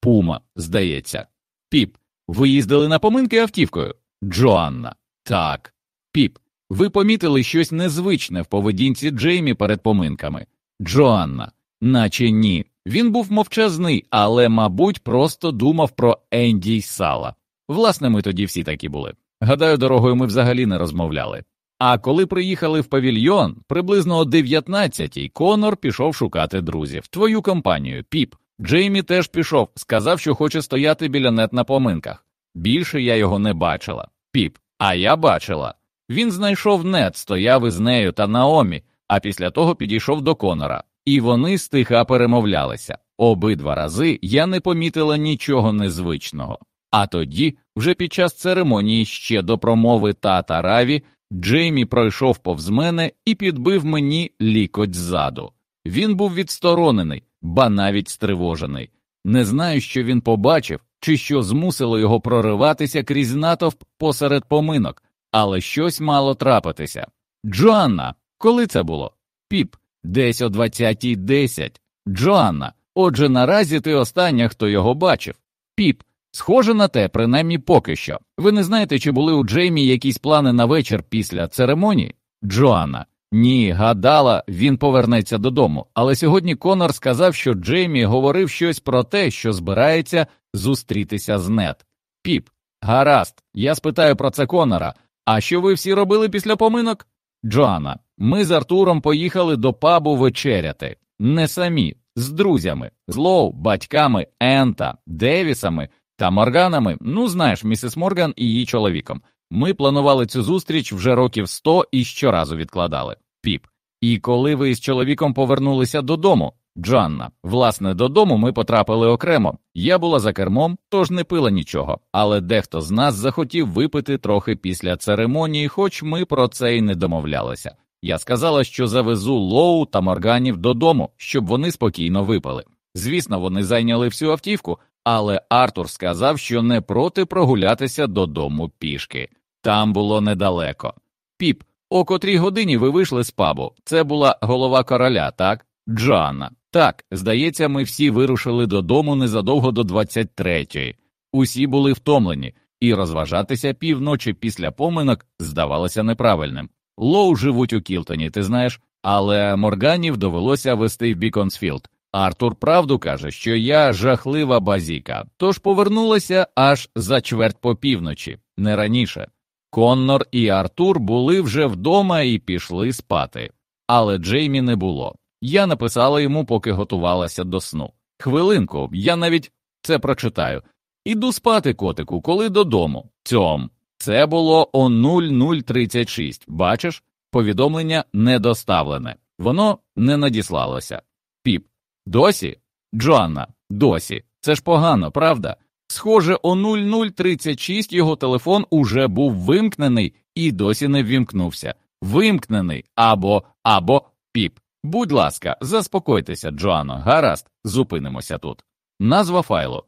Пума, здається. Піп, ви їздили на поминки автівкою? Джоанна. Так. Піп, ви помітили щось незвичне в поведінці Джеймі перед поминками? Джоанна. Наче ні. Він був мовчазний, але, мабуть, просто думав про Енді сала. Власне, ми тоді всі такі були. Гадаю, дорогою ми взагалі не розмовляли. А коли приїхали в павільйон, приблизно о 19-й Конор пішов шукати друзів, твою компанію, піп. Джеймі теж пішов, сказав, що хоче стояти біля нет на поминках. Більше я його не бачила. Піп, а я бачила. Він знайшов нет, стояв із нею та Наомі, а після того підійшов до Конора, і вони стиха перемовлялися. Обидва рази я не помітила нічого незвичного. А тоді, вже під час церемонії ще до промови тата Раві, Джеймі пройшов повз мене і підбив мені лікоть ззаду. Він був відсторонений, ба навіть стривожений. Не знаю, що він побачив, чи що змусило його прориватися крізь натовп посеред поминок, але щось мало трапитися. Джоанна, коли це було? Піп, десь о 20.10. Джоанна, отже, наразі ти остання, хто його бачив. Піп, Схоже на те, принаймні поки що. Ви не знаєте, чи були у Джеймі якісь плани на вечір після церемонії? Джоанна. Ні, гадала, він повернеться додому. Але сьогодні Конор сказав, що Джеймі говорив щось про те, що збирається зустрітися з нет. Піп, гаразд, я спитаю про це Конора. А що ви всі робили після поминок? Джоанна, ми з Артуром поїхали до пабу вечеряти. Не самі, з друзями, з Лоу, батьками Ента, Девісами та Морганами, ну знаєш, місіс Морган і її чоловіком. Ми планували цю зустріч вже років сто і щоразу відкладали. Піп. І коли ви з чоловіком повернулися додому, Джанна, власне, додому ми потрапили окремо. Я була за кермом, тож не пила нічого, але дехто з нас захотів випити трохи після церемонії, хоч ми про це й не домовлялися. Я сказала, що завезу Лоу та Морганів додому, щоб вони спокійно випили. Звісно, вони зайняли всю автівку, але Артур сказав, що не проти прогулятися додому пішки. Там було недалеко. Піп, о котрій годині ви вийшли з пабу. Це була голова короля, так? Джоанна. Так, здається, ми всі вирушили додому незадовго до 23-ї. Усі були втомлені, і розважатися півночі після поминок здавалося неправильним. Лоу живуть у Кілтоні, ти знаєш, але Морганів довелося вести в Біконсфілд. Артур правду каже, що я жахлива базіка, тож повернулася аж за чверть по півночі, не раніше. Коннор і Артур були вже вдома і пішли спати, але Джеймі не було. Я написала йому, поки готувалася до сну. Хвилинку, я навіть це прочитаю. Іду спати, котику, коли додому. Цьом. Це було о 0036. Бачиш, повідомлення не доставлене. Воно не надіслалося. Піп. Досі? Джоанна, досі. Це ж погано, правда? Схоже, о 0036 його телефон уже був вимкнений і досі не ввімкнувся. Вимкнений або або піп. Будь ласка, заспокойтеся, Джоанно, гаразд, зупинимося тут. Назва файлу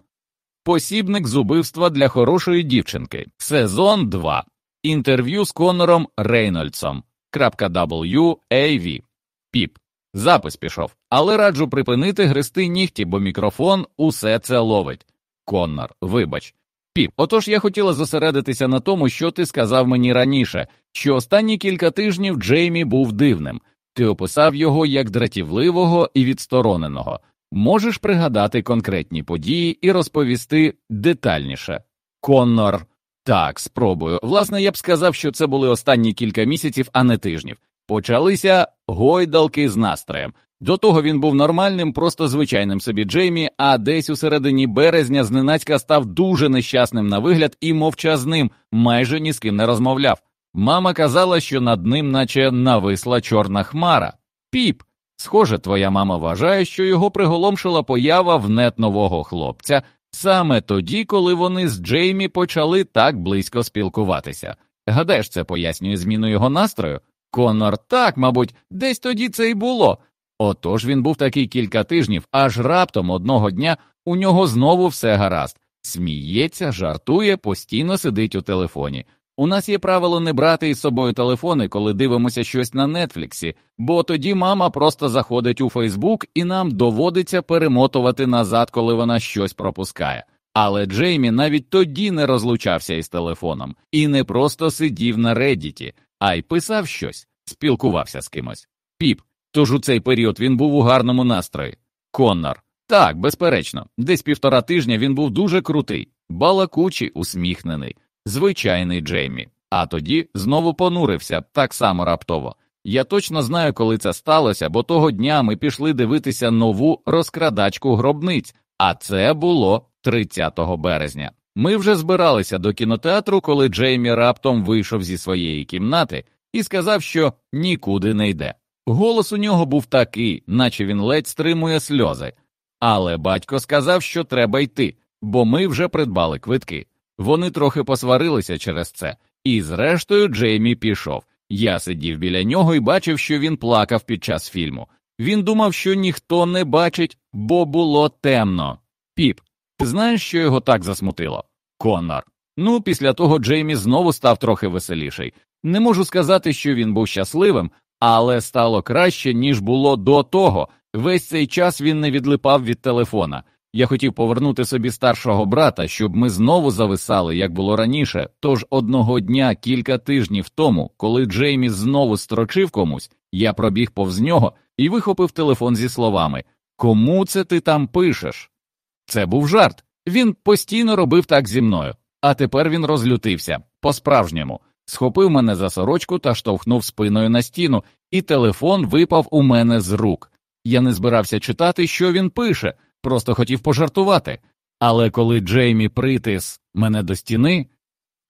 Посібник з убивства для хорошої дівчинки. Сезон 2. Інтерв'ю з Конором Рейнольдсом. .wav. Піп. Запис пішов, але раджу припинити гристи нігті, бо мікрофон усе це ловить. Коннор, вибач. Піп, отож я хотіла зосередитися на тому, що ти сказав мені раніше, що останні кілька тижнів Джеймі був дивним. Ти описав його як дратівливого і відстороненого. Можеш пригадати конкретні події і розповісти детальніше. Коннор. Так, спробую. Власне, я б сказав, що це були останні кілька місяців, а не тижнів. Почалися гойдалки з настроєм. До того він був нормальним, просто звичайним собі Джеймі, а десь у середині березня зненацька став дуже нещасним на вигляд і мовчазним, майже ні з ким не розмовляв. Мама казала, що над ним, наче нависла чорна хмара. Піп. Схоже, твоя мама вважає, що його приголомшила поява в нет нового хлопця саме тоді, коли вони з Джеймі почали так близько спілкуватися. Гадаєш, це пояснює зміну його настрою? Конор так, мабуть, десь тоді це й було. Отож він був такий кілька тижнів, аж раптом одного дня у нього знову все гаразд. Сміється, жартує, постійно сидить у телефоні. У нас є правило не брати із собою телефони, коли дивимося щось на Нетфліксі, бо тоді мама просто заходить у Фейсбук і нам доводиться перемотувати назад, коли вона щось пропускає. Але Джеймі навіть тоді не розлучався із телефоном і не просто сидів на реддіті, а й писав щось, спілкувався з кимось. Піп, тож у цей період він був у гарному настрої. Коннор. Так, безперечно, десь півтора тижня він був дуже крутий, балакучий, усміхнений звичайний Джеймі, а тоді знову понурився так само раптово. Я точно знаю, коли це сталося, бо того дня ми пішли дивитися нову розкрадачку гробниць, а це було 30 березня. Ми вже збиралися до кінотеатру, коли Джеймі раптом вийшов зі своєї кімнати і сказав, що нікуди не йде. Голос у нього був такий, наче він ледь стримує сльози. Але батько сказав, що треба йти, бо ми вже придбали квитки. Вони трохи посварилися через це, і, зрештою, Джеймі пішов. Я сидів біля нього і бачив, що він плакав під час фільму. Він думав, що ніхто не бачить, бо було темно. Піп, ти знаєш, що його так засмутило? Коннор. Ну, після того Джеймі знову став трохи веселіший. Не можу сказати, що він був щасливим, але стало краще, ніж було до того. Весь цей час він не відлипав від телефона. Я хотів повернути собі старшого брата, щоб ми знову зависали, як було раніше. Тож одного дня, кілька тижнів тому, коли Джеймі знову строчив комусь, я пробіг повз нього і вихопив телефон зі словами Кому це ти там пишеш? Це був жарт. Він постійно робив так зі мною, а тепер він розлютився по-справжньому, схопив мене за сорочку та штовхнув спиною на стіну, і телефон випав у мене з рук. Я не збирався читати, що він пише просто хотів пожартувати. Але коли Джеймі притис мене до стіни,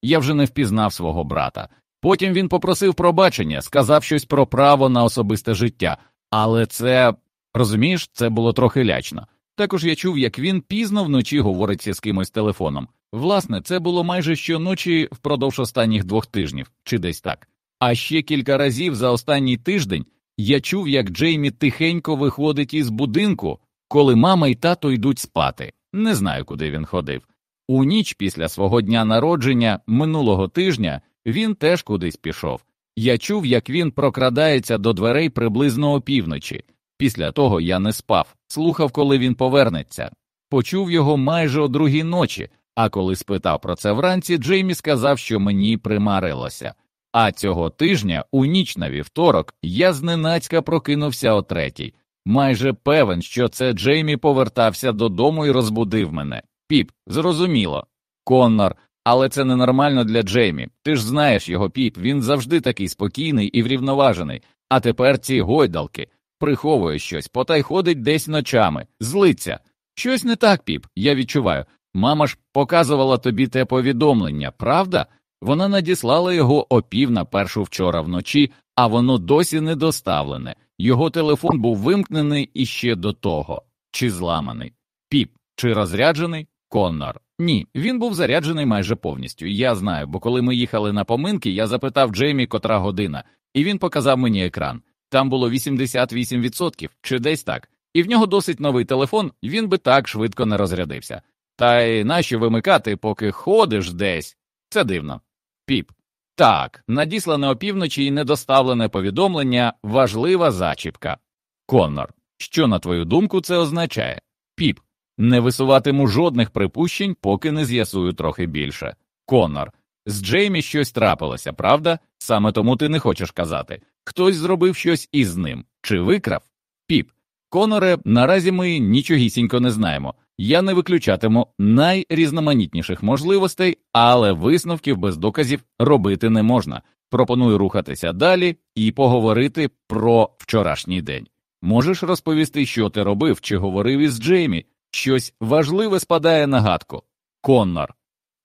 я вже не впізнав свого брата. Потім він попросив пробачення, сказав щось про право на особисте життя, але це, розумієш, це було трохи лячно. Також я чув, як він пізно вночі говориться з кимось телефоном. Власне, це було майже щоночі впродовж останніх двох тижнів, чи десь так. А ще кілька разів за останній тиждень я чув, як Джеймі тихенько виходить із будинку, коли мама і тато йдуть спати. Не знаю, куди він ходив. У ніч після свого дня народження минулого тижня він теж кудись пішов. Я чув, як він прокрадається до дверей приблизно опівночі. Після того я не спав, слухав, коли він повернеться. Почув його майже о другій ночі, а коли спитав про це вранці, Джеймі сказав, що мені примарилося. А цього тижня, у ніч на вівторок, я зненацька прокинувся о третій. Майже певен, що це Джеймі повертався додому і розбудив мене. Піп, зрозуміло. Коннор, але це ненормально для Джеймі. Ти ж знаєш його піп, він завжди такий спокійний і врівноважений. А тепер ці гойдалки приховує щось, потай ходить десь ночами, злиться. Щось не так, піп, я відчуваю. Мама ж показувала тобі те повідомлення, правда? Вона надіслала його о пів на першу вчора вночі, а воно досі не доставлене. Його телефон був вимкнений іще до того, чи зламаний. Піп, чи розряджений? Коннор. Ні, він був заряджений майже повністю. Я знаю, бо коли ми їхали на поминки, я запитав Джеймі, котра година, і він показав мені екран. Там було 88% чи десь так. І в нього досить новий телефон, він би так швидко не розрядився. Та й нащо вимикати, поки ходиш десь? Це дивно. Піп. Так, надіслане опівночі і недоставлене повідомлення важлива зачіпка. Коннор. Що, на твою думку, це означає? Піп. Не висуватиму жодних припущень, поки не з'ясую трохи більше. Коннор. З Джеймі щось трапилося, правда? Саме тому ти не хочеш казати. Хтось зробив щось із ним. Чи викрав? Піп. Коноре, наразі ми нічогісінько не знаємо. Я не виключатиму найрізноманітніших можливостей, але висновків без доказів робити не можна. Пропоную рухатися далі і поговорити про вчорашній день. Можеш розповісти, що ти робив чи говорив із Джеймі? Щось важливе спадає на гадку. Коннор.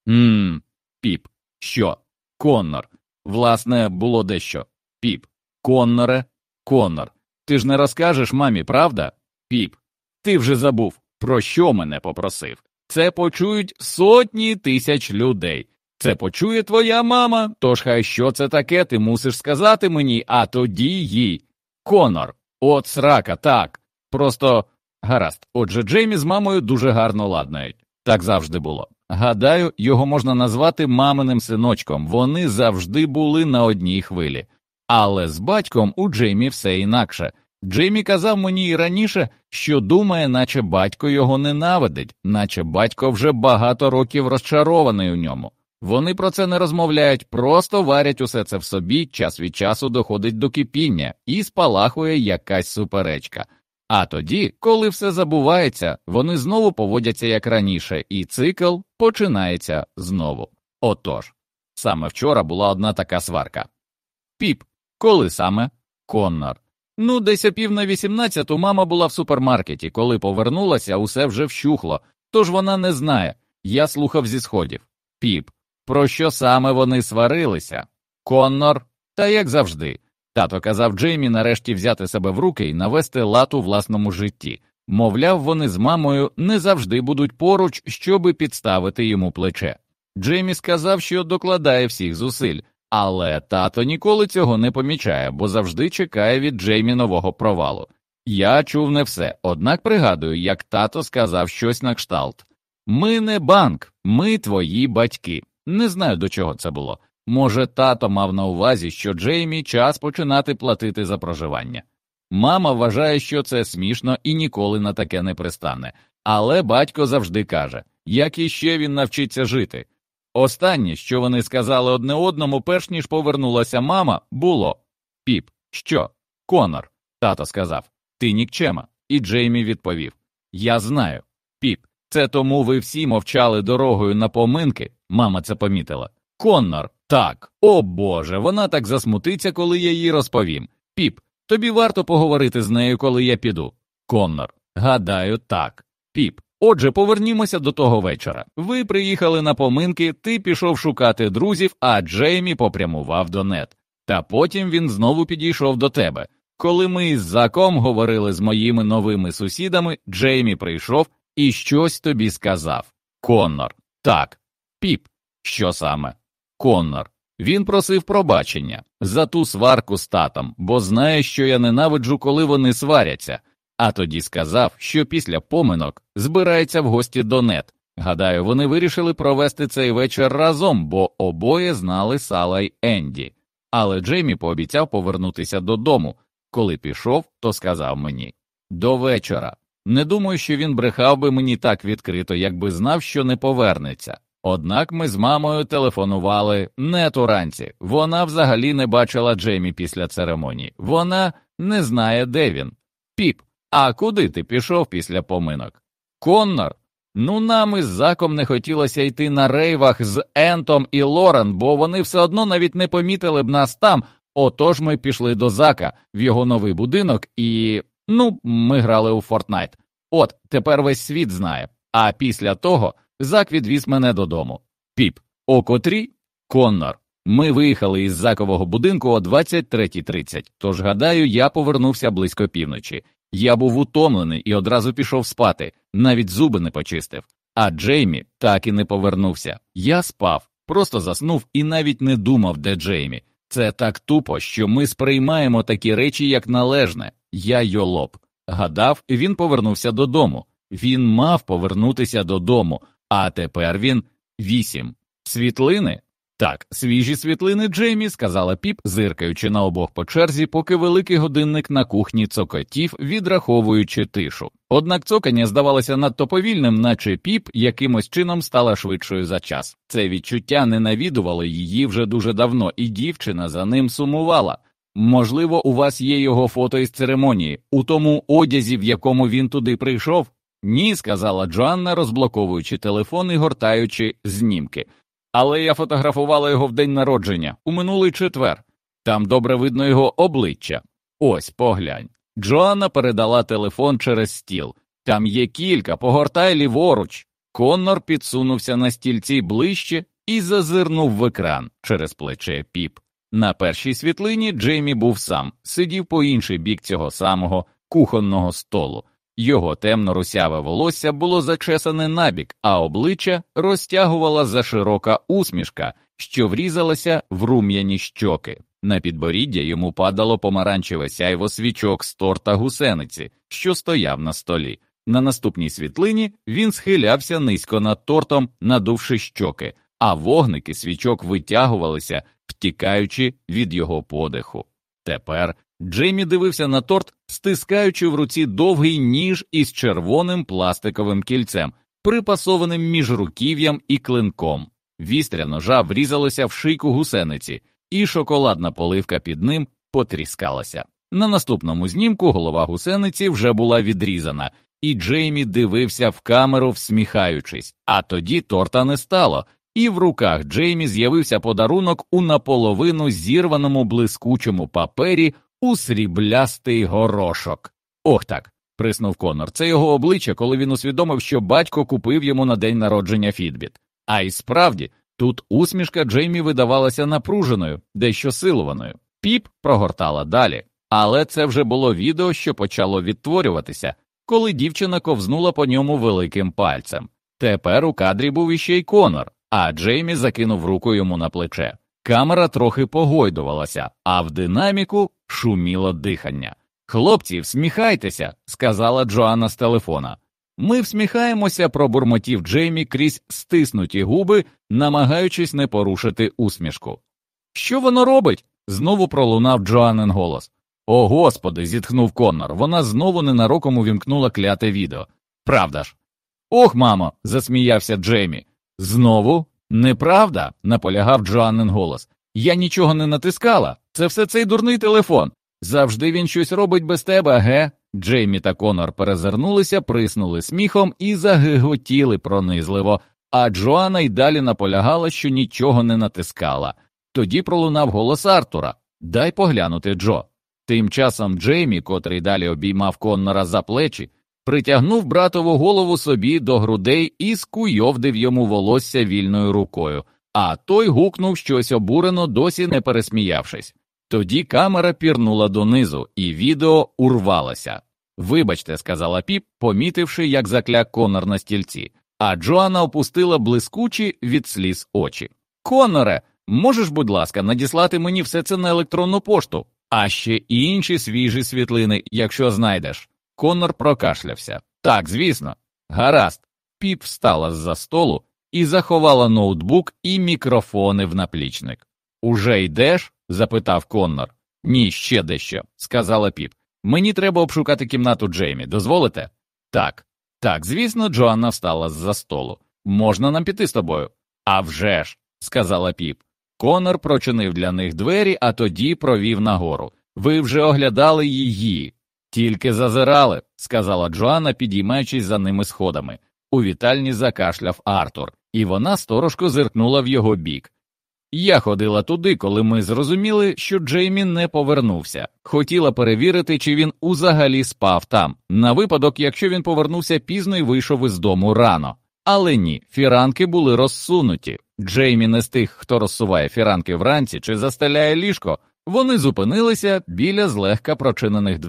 Ммм, піп. Що? Коннор. Власне, було дещо. Піп. Конноре, Коннор. Ти ж не розкажеш мамі, правда? Піп. Ти вже забув, про що мене попросив. Це почують сотні тисяч людей. Це почує твоя мама, тож хай що це таке, ти мусиш сказати мені, а тоді їй. Конор, от срака, так. Просто гаразд. Отже, Джеймі з мамою дуже гарно ладнають. Так завжди було. Гадаю, його можна назвати маминим синочком. Вони завжди були на одній хвилі. Але з батьком у Джеймі все інакше. Джеймі казав мені і раніше, що думає, наче батько його ненавидить, наче батько вже багато років розчарований у ньому. Вони про це не розмовляють, просто варять усе це в собі, час від часу доходить до кипіння і спалахує якась суперечка. А тоді, коли все забувається, вони знову поводяться як раніше, і цикл починається знову. Отож, саме вчора була одна така сварка. Піп, коли саме? Коннор. Ну, десь о пів на вісімнадцяту мама була в супермаркеті. Коли повернулася, усе вже вщухло, тож вона не знає. Я слухав зі сходів. Піп, про що саме вони сварилися? Коннор, та як завжди. Тато казав Джеймі нарешті взяти себе в руки і навести лад у власному житті. Мовляв, вони з мамою не завжди будуть поруч, щоби підставити йому плече. Джеймі сказав, що докладає всіх зусиль, але тато ніколи цього не помічає, бо завжди чекає від Джеймі нового провалу. Я чув не все, однак пригадую, як тато сказав щось на кшталт Ми не банк, ми твої батьки. Не знаю, до чого це було. Може, тато мав на увазі, що Джеймі час починати платити за проживання. Мама вважає, що це смішно і ніколи на таке не пристане, але батько завжди каже, як іще він навчиться жити. Останнє, що вони сказали одне одному, перш ніж повернулася мама, було Піп, що? Конор. Тато сказав Ти нікчема. І Джеймі відповів Я знаю. Піп, це тому ви всі мовчали дорогою на поминки. Мама це помітила. Коннор, так, о Боже, вона так засмутиться, коли я їй розповім. Піп, тобі варто поговорити з нею, коли я піду. Коннор, гадаю, так. Піп. Отже, повернімося до того вечора. Ви приїхали на поминки, ти пішов шукати друзів, а Джеймі попрямував до Нет. Та потім він знову підійшов до тебе. Коли ми з заком говорили з моїми новими сусідами, Джеймі прийшов і щось тобі сказав. Коннор. Так. Піп. Що саме? Коннор. Він просив пробачення за ту сварку з татом, бо знає, що я ненавиджу, коли вони сваряться а тоді сказав, що після поминок збирається в гості до нет. Гадаю, вони вирішили провести цей вечір разом, бо обоє знали Сала й Енді. Але Джеймі пообіцяв повернутися додому. Коли пішов, то сказав мені до вечора. Не думаю, що він брехав би мені так відкрито, якби знав, що не повернеться. Однак ми з мамою телефонували не туранці. Вона взагалі не бачила Джеймі після церемонії. Вона не знає, де він. Піп, а куди ти пішов після поминок? Коннор. Ну, нам із заком не хотілося йти на рейвах з Ентом і Лорен, бо вони все одно навіть не помітили б нас там. Отож ми пішли до зака в його новий будинок, і ну, ми грали у Фортнайт. От тепер весь світ знає. А після того зак відвіз мене додому. Піп, о котрі? Коннор. Ми виїхали із закового будинку о 23.30, тож гадаю, я повернувся близько півночі. Я був утомлений і одразу пішов спати, навіть зуби не почистив. А Джеймі так і не повернувся. Я спав, просто заснув і навіть не думав, де Джеймі. Це так тупо, що ми сприймаємо такі речі як належне. Я йолоп. Гадав, він повернувся додому. Він мав повернутися додому, а тепер він вісім. Світлини так, свіжі світлини Джеймі, сказала піп, зиркаючи на обох по черзі, поки великий годинник на кухні цокотів, відраховуючи тишу. Однак цокання здавалося надто повільним, наче піп якимось чином стала швидшою за час. Це відчуття ненавідувало її вже дуже давно, і дівчина за ним сумувала. Можливо, у вас є його фото із церемонії, у тому одязі, в якому він туди прийшов? Ні, сказала Джоанна, розблоковуючи телефон і гортаючи знімки. Але я фотографувала його в день народження у минулий четвер. Там добре видно його обличчя. Ось поглянь. Джоанна передала телефон через стіл. Там є кілька, погортай ліворуч. Коннор підсунувся на стільці ближче і зазирнув в екран через плече піп. На першій світлині Джеймі був сам, сидів по інший бік цього самого кухонного столу. Його темно русяве волосся було зачесане набік, а обличчя розтягувала заширока усмішка, що врізалася в рум'яні щоки. На підборіддя йому падало помаранчеве сяйво свічок з торта гусениці, що стояв на столі. На наступній світлині він схилявся низько над тортом, надувши щоки, а вогники свічок витягувалися, втікаючи від його подиху. Тепер Джеймі дивився на торт, стискаючи в руці довгий ніж із червоним пластиковим кільцем, припасованим між руків'ям і клинком. Вістря ножа врізалося в шийку гусениці, і шоколадна поливка під ним потріскалася. На наступному знімку голова гусениці вже була відрізана, і Джеймі дивився в камеру, всміхаючись, а тоді торта не стало, і в руках Джеймі з'явився подарунок у наполовину зірваному блискучому папері у сріблястий горошок. Ох так. приснув Конор. Це його обличчя, коли він усвідомив, що батько купив йому на день народження Фідбіт. А й справді, тут усмішка Джеймі видавалася напруженою, дещо силованою. Піп прогортала далі, але це вже було відео, що почало відтворюватися, коли дівчина ковзнула по ньому великим пальцем. Тепер у кадрі був іще й Конор, а Джеймі закинув руку йому на плече. Камера трохи погойдувалася, а в динаміку шуміло дихання. Хлопці, всміхайтеся, сказала Джоанна з телефона. Ми всміхаємося, пробурмотів Джеймі крізь стиснуті губи, намагаючись не порушити усмішку. Що воно робить? знову пролунав Джоаннен голос. О господи, зітхнув Коннор. Вона знову ненароком увімкнула кляте відео. Правда ж? Ох, мамо, засміявся Джеймі. Знову? Неправда, наполягав Джоаннен голос. Я нічого не натискала. Це все цей дурний телефон. Завжди він щось робить без тебе, ге? Джеймі та Конор перезирнулися, приснули сміхом і загиготіли пронизливо, а Джоанна й далі наполягала, що нічого не натискала. Тоді пролунав голос Артура Дай поглянути, Джо. Тим часом Джеймі, котрий далі обіймав Коннора за плечі, притягнув братову голову собі до грудей і скуйовдив йому волосся вільною рукою, а той гукнув щось обурено, досі не пересміявшись. Тоді камера пірнула донизу, і відео урвалося. Вибачте, сказала піп, помітивши, як закляк Конор на стільці, а Джоанна опустила блискучі від сліз очі. Коноре, можеш, будь ласка, надіслати мені все це на електронну пошту, а ще інші свіжі світлини, якщо знайдеш. Конор прокашлявся. Так, звісно. Гаразд. Піп встала з за столу і заховала ноутбук і мікрофони в наплічник. Уже йдеш? запитав Коннор. Ні, ще дещо, сказала піп. Мені треба обшукати кімнату Джеймі, дозволите? Так, так, звісно, Джоанна встала з-за столу. Можна нам піти з тобою? «А вже ж», – сказала піп. Конор прочинив для них двері, а тоді провів нагору. Ви вже оглядали її. Тільки зазирали, сказала Джоанна, підіймаючись за ними сходами. У вітальні закашляв Артур, і вона сторожко зиркнула в його бік. Я ходила туди, коли ми зрозуміли, що Джеймі не повернувся. Хотіла перевірити, чи він узагалі спав там, на випадок, якщо він повернувся пізно і вийшов із дому рано. Але ні, фіранки були розсунуті. Джеймі не з тих, хто розсуває фіранки вранці чи застеляє ліжко. Вони зупинилися біля злегка прочинених дверей.